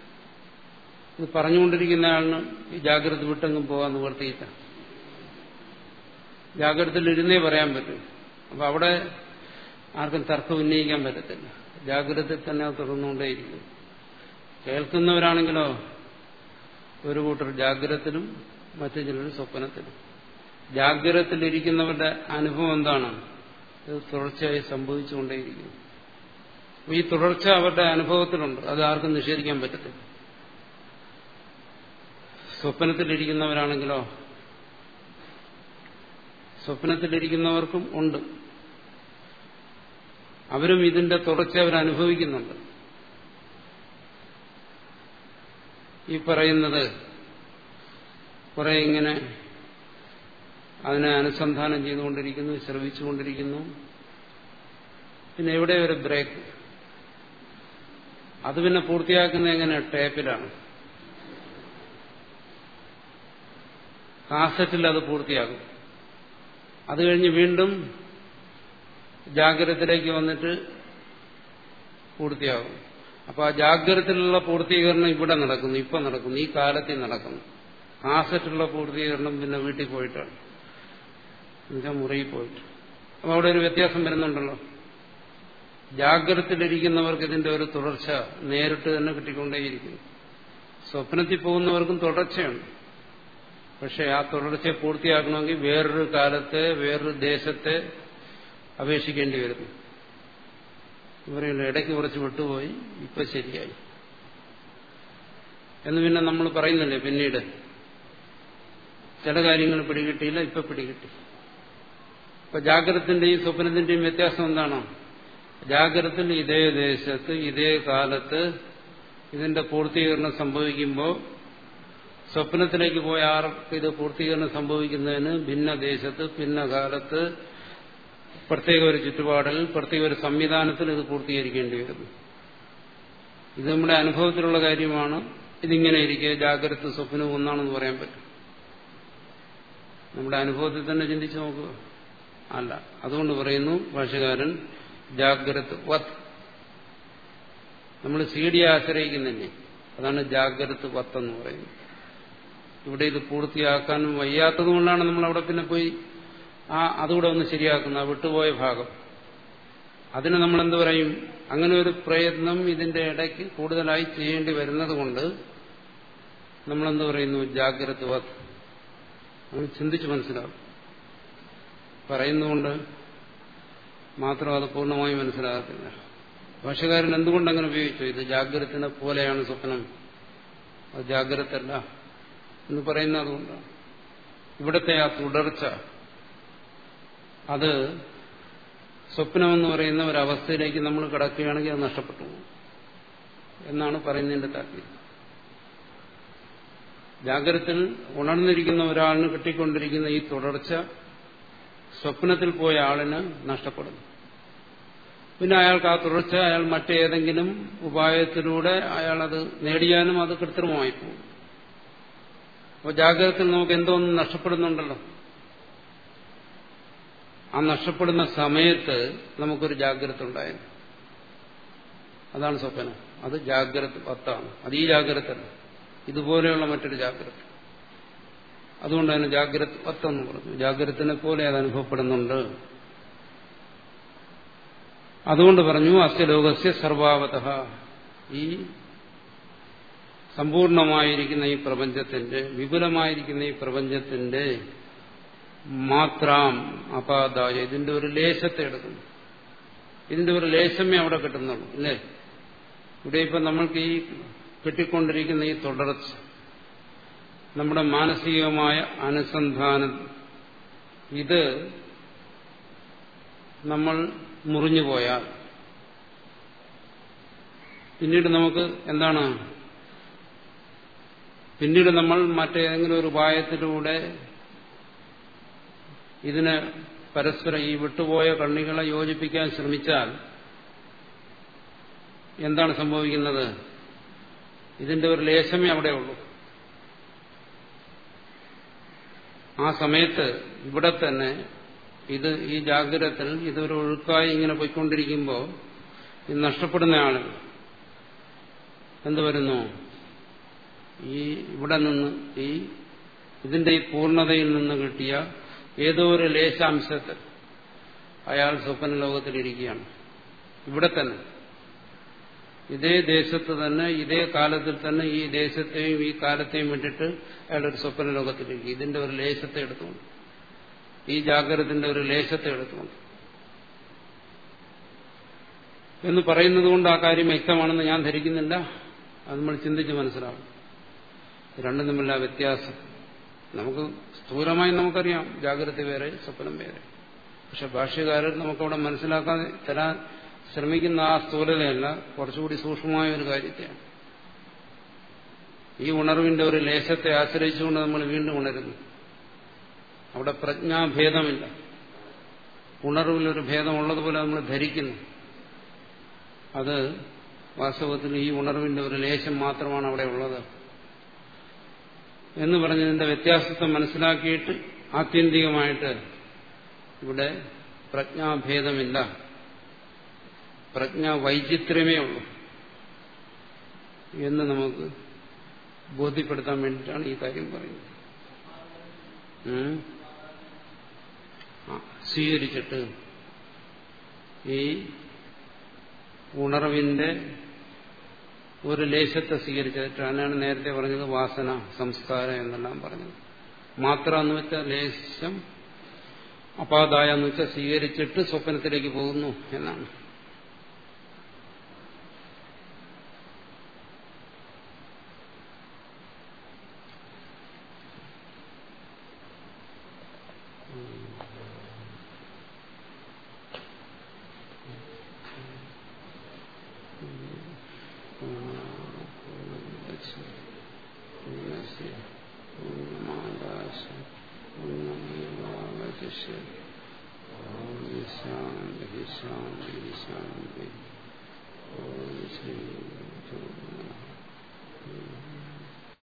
ഇത് പറഞ്ഞുകൊണ്ടിരിക്കുന്ന ആളിന് ഈ ജാഗ്രത വിട്ടെങ്ങും പോകാൻ നിവർത്തിയില്ല ജാഗ്രതയിലിരുന്നേ പറയാൻ പറ്റും. അപ്പൊ അവിടെ ആർക്കും തർക്കം ഉന്നയിക്കാൻ പറ്റത്തില്ല. ജാഗ്രത തന്നെ അത് തുടർന്നുകൊണ്ടേയിരിക്കും. കേൾക്കുന്നവരാണെങ്കിലോ ഒരു കൂട്ടർ ജാഗ്രതത്തിലും മറ്റു ചിലർ സ്വപ്നത്തിലും. ജാഗ്രതത്തിലിരിക്കുന്നവരുടെ അനുഭവം എന്താണ്? ഇത് തുടർച്ചയായി സംഭവിച്ചുകൊണ്ടേയിരിക്കും. ഈ തുടർച്ച അവരുടെ അനുഭവത്തിലുണ്ട്. അത് ആർക്കും നിഷേധിക്കാൻ പറ്റത്തില്ല. സ്വപ്നത്തിലിരിക്കുന്നവരാണെങ്കിലോ? സ്വപ്നത്തിലിരിക്കുന്നവർക്കും ഉണ്ട്. അവരും ഇതിന്റെ തുടർച്ച അവരനുഭവിക്കുന്നുണ്ട്. ഈ പറയുന്നത് കുറെ ഇങ്ങനെ അതിനെ അനുസന്ധാനം ചെയ്തുകൊണ്ടിരിക്കുന്നു ശ്രവിച്ചുകൊണ്ടിരിക്കുന്നു. പിന്നെ എവിടെ ഒരു ബ്രേക്ക്. അത് പിന്നെ പൂർത്തിയാക്കുന്നത് എങ്ങനെ? ടേപ്പിലാണ്. കാസറ്റിൽ അത് പൂർത്തിയാകും. അത് കഴിഞ്ഞ് വീണ്ടും ജാഗ്രതത്തിലേക്ക് വന്നിട്ട് പൂർത്തിയാകും. അപ്പൊ ആ ജാഗ്രതത്തിലുള്ള പൂർത്തീകരണം ഇവിടെ നടക്കുന്നു ഇപ്പൊ നടക്കുന്നു ഈ കാലത്തിൽ നടക്കുന്നു. കാസറ്റുള്ള പൂർത്തീകരണം പിന്നെ വീട്ടിൽ പോയിട്ടാണ്. എന്നുവെച്ചാൽ മുറിയിൽ പോയിട്ട്. അപ്പൊ അവിടെ ഒരു വ്യത്യാസം വരുന്നുണ്ടല്ലോ. ജാഗ്രതത്തിലിരിക്കുന്നവർക്ക് ഇതിന്റെ ഒരു തുടർച്ച നേരിട്ട് തന്നെ കിട്ടിക്കൊണ്ടേയിരിക്കുന്നു. സ്വപ്നത്തിൽ പോകുന്നവർക്കും തുടർച്ചയുണ്ട് പക്ഷെ ആ തുടർച്ച പൂർത്തിയാക്കണമെങ്കിൽ വേറൊരു കാലത്തെ വേറൊരു ദേശത്തെ അപേക്ഷിക്കേണ്ടി വരുന്നു. ഇവരെയുള്ള ഇടയ്ക്ക് കുറച്ച് വിട്ടുപോയി ഇപ്പൊ ശരിയായി. എന്ന് പിന്നെ നമ്മൾ പറയുന്നില്ലേ പിന്നീട്? ചില കാര്യങ്ങൾ പിടികിട്ടിയില്ല ഇപ്പൊ പിടികിട്ടി. ഇപ്പൊ ജാഗ്രതത്തിന്റെയും സ്വപ്നത്തിന്റെയും വ്യത്യാസം എന്താണ്? ജാഗ്രതത്തിൽ ഇതേ ദേശത്ത് ഇതേ കാലത്ത് ഇതിന്റെ പൂർത്തീകരണം സംഭവിക്കുമ്പോൾ സ്വപ്നത്തിലേക്ക് പോയ ആർക്ക് ഇത് പൂർത്തീകരണം സംഭവിക്കുന്നതിന് ഭിന്ന ദേശത്ത് ഭിന്ന കാലത്ത് പ്രത്യേക ഒരു ചുറ്റുപാടിൽ പ്രത്യേക ഒരു സംവിധാനത്തിൽ ഇത് പൂർത്തീകരിക്കേണ്ടി വരുന്നു ഇത് നമ്മുടെ അനുഭവത്തിലുള്ള കാര്യമാണ്. ഇതിങ്ങനെ ഇരിക്കെ ജാഗ്രത സ്വപ്നവും ഒന്നാണെന്ന് പറയാൻ പറ്റും. നമ്മുടെ അനുഭവത്തിൽ തന്നെ ചിന്തിച്ചു നോക്കുക. അല്ല അതുകൊണ്ട് പറയുന്നു ഭാഷകാരൻ ജാഗ്രത് വത്ത്. നമ്മൾ സി ഡി ആശ്രയിക്കുന്നില്ലേ? അതാണ് ജാഗ്രത് വത്ത് എന്ന് പറയുന്നത്. ഇവിടെ ഇത് പൂർത്തിയാക്കാനും വയ്യാത്തതുകൊണ്ടാണ് നമ്മൾ അവിടെ പിന്നെ പോയി ആ അതുകൂടെ ഒന്ന് ശരിയാക്കുന്ന വിട്ടുപോയ ഭാഗം. അതിന് നമ്മൾ എന്ത് പറയും? അങ്ങനെ ഒരു പ്രയത്നം ഇതിന്റെ ഇടയ്ക്ക് കൂടുതലായി ചെയ്യേണ്ടി വരുന്നത് കൊണ്ട് നമ്മളെന്ത് പറയുന്നു? ജാഗ്രത വത് നമ്മൾ ചിന്തിച്ച് മനസ്സിലാവും. പറയുന്നുകൊണ്ട് മാത്രം അത് പൂർണമായി മനസ്സിലാകത്തില്ല. ഭാഷകാരൻ എന്തുകൊണ്ട് അങ്ങനെ ഉപയോഗിച്ചു? ഇത് ജാഗ്രതത്തിനെ പോലെയാണ് സ്വപ്നം. അത് ജാഗ്രതല്ല എന്ന് പറയുന്ന അതുകൊണ്ടാണ്. ഇവിടുത്തെ ആ തുടർച്ച അത് സ്വപ്നമെന്ന് പറയുന്ന ഒരവസ്ഥയിലേക്ക് നമ്മൾ കിടക്കുകയാണെങ്കിൽ അത് നഷ്ടപ്പെട്ടു എന്നാണ് പറയുന്നതിന്റെ താല്പര്യം. ജാഗ്രത്തിൽ ഉണർന്നിരിക്കുന്ന ഒരാളിന് കിട്ടിക്കൊണ്ടിരിക്കുന്ന ഈ തുടർച്ച സ്വപ്നത്തിൽ പോയ ആളിന് നഷ്ടപ്പെടുന്നു. പിന്നെ അയാൾക്ക് ആ തുടർച്ച അയാൾ മറ്റേതെങ്കിലും ഉപായത്തിലൂടെ അയാളത് നേടിയാലും അത് കൃത്രിമമായി പോകും. അപ്പോൾ ജാഗ്രതത്തിൽ നമുക്ക് എന്തോന്ന് നഷ്ടപ്പെടുന്നുണ്ടല്ലോ? ആ നഷ്ടപ്പെടുന്ന സമയത്ത് നമുക്കൊരു ജാഗ്രത ഉണ്ടായിരുന്നു. അതാണ് സ്വപ്നം. അത് ജാഗ്രത പത്താണ് അത് ഈ ജാഗ്രത ഇതുപോലെയുള്ള മറ്റൊരു ജാഗ്രത. അതുകൊണ്ട് തന്നെ ജാഗ്രത പത്തെന്ന് പറഞ്ഞു. ജാഗ്രതനെ പോലെ അത് അനുഭവപ്പെടുന്നുണ്ട്. അതുകൊണ്ട് പറഞ്ഞു അസ്യ ലോകസ്യ സർവാവത ഈ സമ്പൂർണമായിരിക്കുന്ന ഈ പ്രപഞ്ചത്തിന്റെ വിപുലമായിരിക്കുന്ന ഈ പ്രപഞ്ചത്തിന്റെ മാത്രം അപാദായ ഇതിന്റെ ഒരു ലേശത്തെ എടുക്കുന്നു. ഇതിന്റെ ഒരു ലേശമേ അവിടെ കിട്ടുന്നുള്ളൂ അല്ലേ ഇവിടെ ഇപ്പം നമ്മൾക്ക് ഈ കിട്ടിക്കൊണ്ടിരിക്കുന്ന ഈ തുടർച്ച നമ്മുടെ മാനസികമായ അനുസന്ധാനം ഇത് നമ്മൾ മുറിഞ്ഞുപോയാൽ പിന്നീട് നമുക്ക് എന്താണ് പിന്നീട് നമ്മൾ മറ്റേതെങ്കിലും ഒരു ഉപായത്തിലൂടെ ഇതിന് പരസ്പരം ഈ വിട്ടുപോയ കണ്ണികളെ യോജിപ്പിക്കാൻ ശ്രമിച്ചാൽ എന്താണ് സംഭവിക്കുന്നത്? ഇതിന്റെ ഒരു ലേശമേ അവിടെ ഉള്ളൂ. ആ സമയത്ത് ഇവിടെ തന്നെ ഇത് ഈ ജാഗ്രതത്തിൽ ഇതൊരു ഒഴുക്കായി ഇങ്ങനെ പോയിക്കൊണ്ടിരിക്കുമ്പോൾ ഇത് നഷ്ടപ്പെടുന്നയാൾ എന്തുവരുന്നു എന്ത് വരുന്നു? ഈ ഇവിടെ നിന്ന് ഈ ഇതിന്റെ ഈ പൂർണതയിൽ നിന്ന് കിട്ടിയ ഏതോ ഒരു ലേശാംശത്തിൽ അയാൾ സ്വപ്ന ലോകത്തിലിരിക്കുകയാണ് ഇവിടെ തന്നെ. ഇതേ ദേശത്ത് തന്നെ ഇതേ കാലത്തിൽ തന്നെ ഈ ദേശത്തെയും ഈ കാലത്തെയും വിട്ടിട്ട് അയാൾ ഒരു സ്വപ്ന ലോകത്തിലിരിക്കും ഇതിന്റെ ഒരു ലേശത്തെ എടുത്തുകൊണ്ട്. ഈ ജാഗ്രതത്തിന്റെ ഒരു ലേശത്തെ എടുത്തുകൊണ്ട്. എന്ന് പറയുന്നത് കൊണ്ട് ആ കാര്യം വ്യക്തമാണെന്ന് ഞാൻ ധരിക്കുന്നില്ല. അത് നമ്മൾ ചിന്തിച്ച് മനസ്സിലാവും രണ്ടും തമ്മിലുള്ള വ്യത്യാസം. നമുക്ക് സ്ഥൂലമായി നമുക്കറിയാം ജാഗ്രത വേറെ സ്വപ്നം വേറെ. പക്ഷെ ഭാഷ്യകാരൻ നമുക്കവിടെ മനസ്സിലാക്കാൻ തരാൻ ശ്രമിക്കുന്ന ആ സ്ഥൂലതയല്ല കുറച്ചുകൂടി സൂക്ഷ്മമായ ഒരു കാര്യത്തെയാണ്. ഈ ഉണർവിന്റെ ഒരു ലേശത്തെ ആശ്രയിച്ചുകൊണ്ട് നമ്മൾ വീണ്ടും ഉണരുന്നു. അവിടെ പ്രജ്ഞാഭേദമില്ല. ഉണർവിലൊരു ഭേദമുള്ളതുപോലെ നമ്മൾ ധരിക്കുന്നു. അത് വാസ്തവത്തിൽ ഈ ഉണർവിന്റെ ഒരു ലേശം മാത്രമാണ് അവിടെ ഉള്ളത്. എന്ന് പറഞ്ഞതിന്റെ വ്യത്യാസത്തെ മനസ്സിലാക്കിയിട്ട് ആത്യന്തികമായിട്ട് ഇവിടെ പ്രജ്ഞാഭേദമില്ല. പ്രജ്ഞാ വൈചിത്ര്യമേ ഉള്ളൂ എന്ന് നമുക്ക് ബോധ്യപ്പെടുത്താൻ വേണ്ടിയിട്ടാണ് ഈ കാര്യം പറയുന്നത്. സ്വീകരിച്ചിട്ട് ഈ ഉണർവിന്റെ ഒരു ലേശത്തെ സ്വീകരിച്ചിട്ടാണ് നേരത്തെ പറഞ്ഞത് വാസന സംസ്കാരം എന്നെല്ലാം പറഞ്ഞത്. മാത്ര എന്ന് വെച്ചാൽ ലേശം അപാദായ എന്ന് വെച്ചാൽ സ്വീകരിച്ചിട്ട് സ്വപ്നത്തിലേക്ക് പോകുന്നു എന്നാണ്.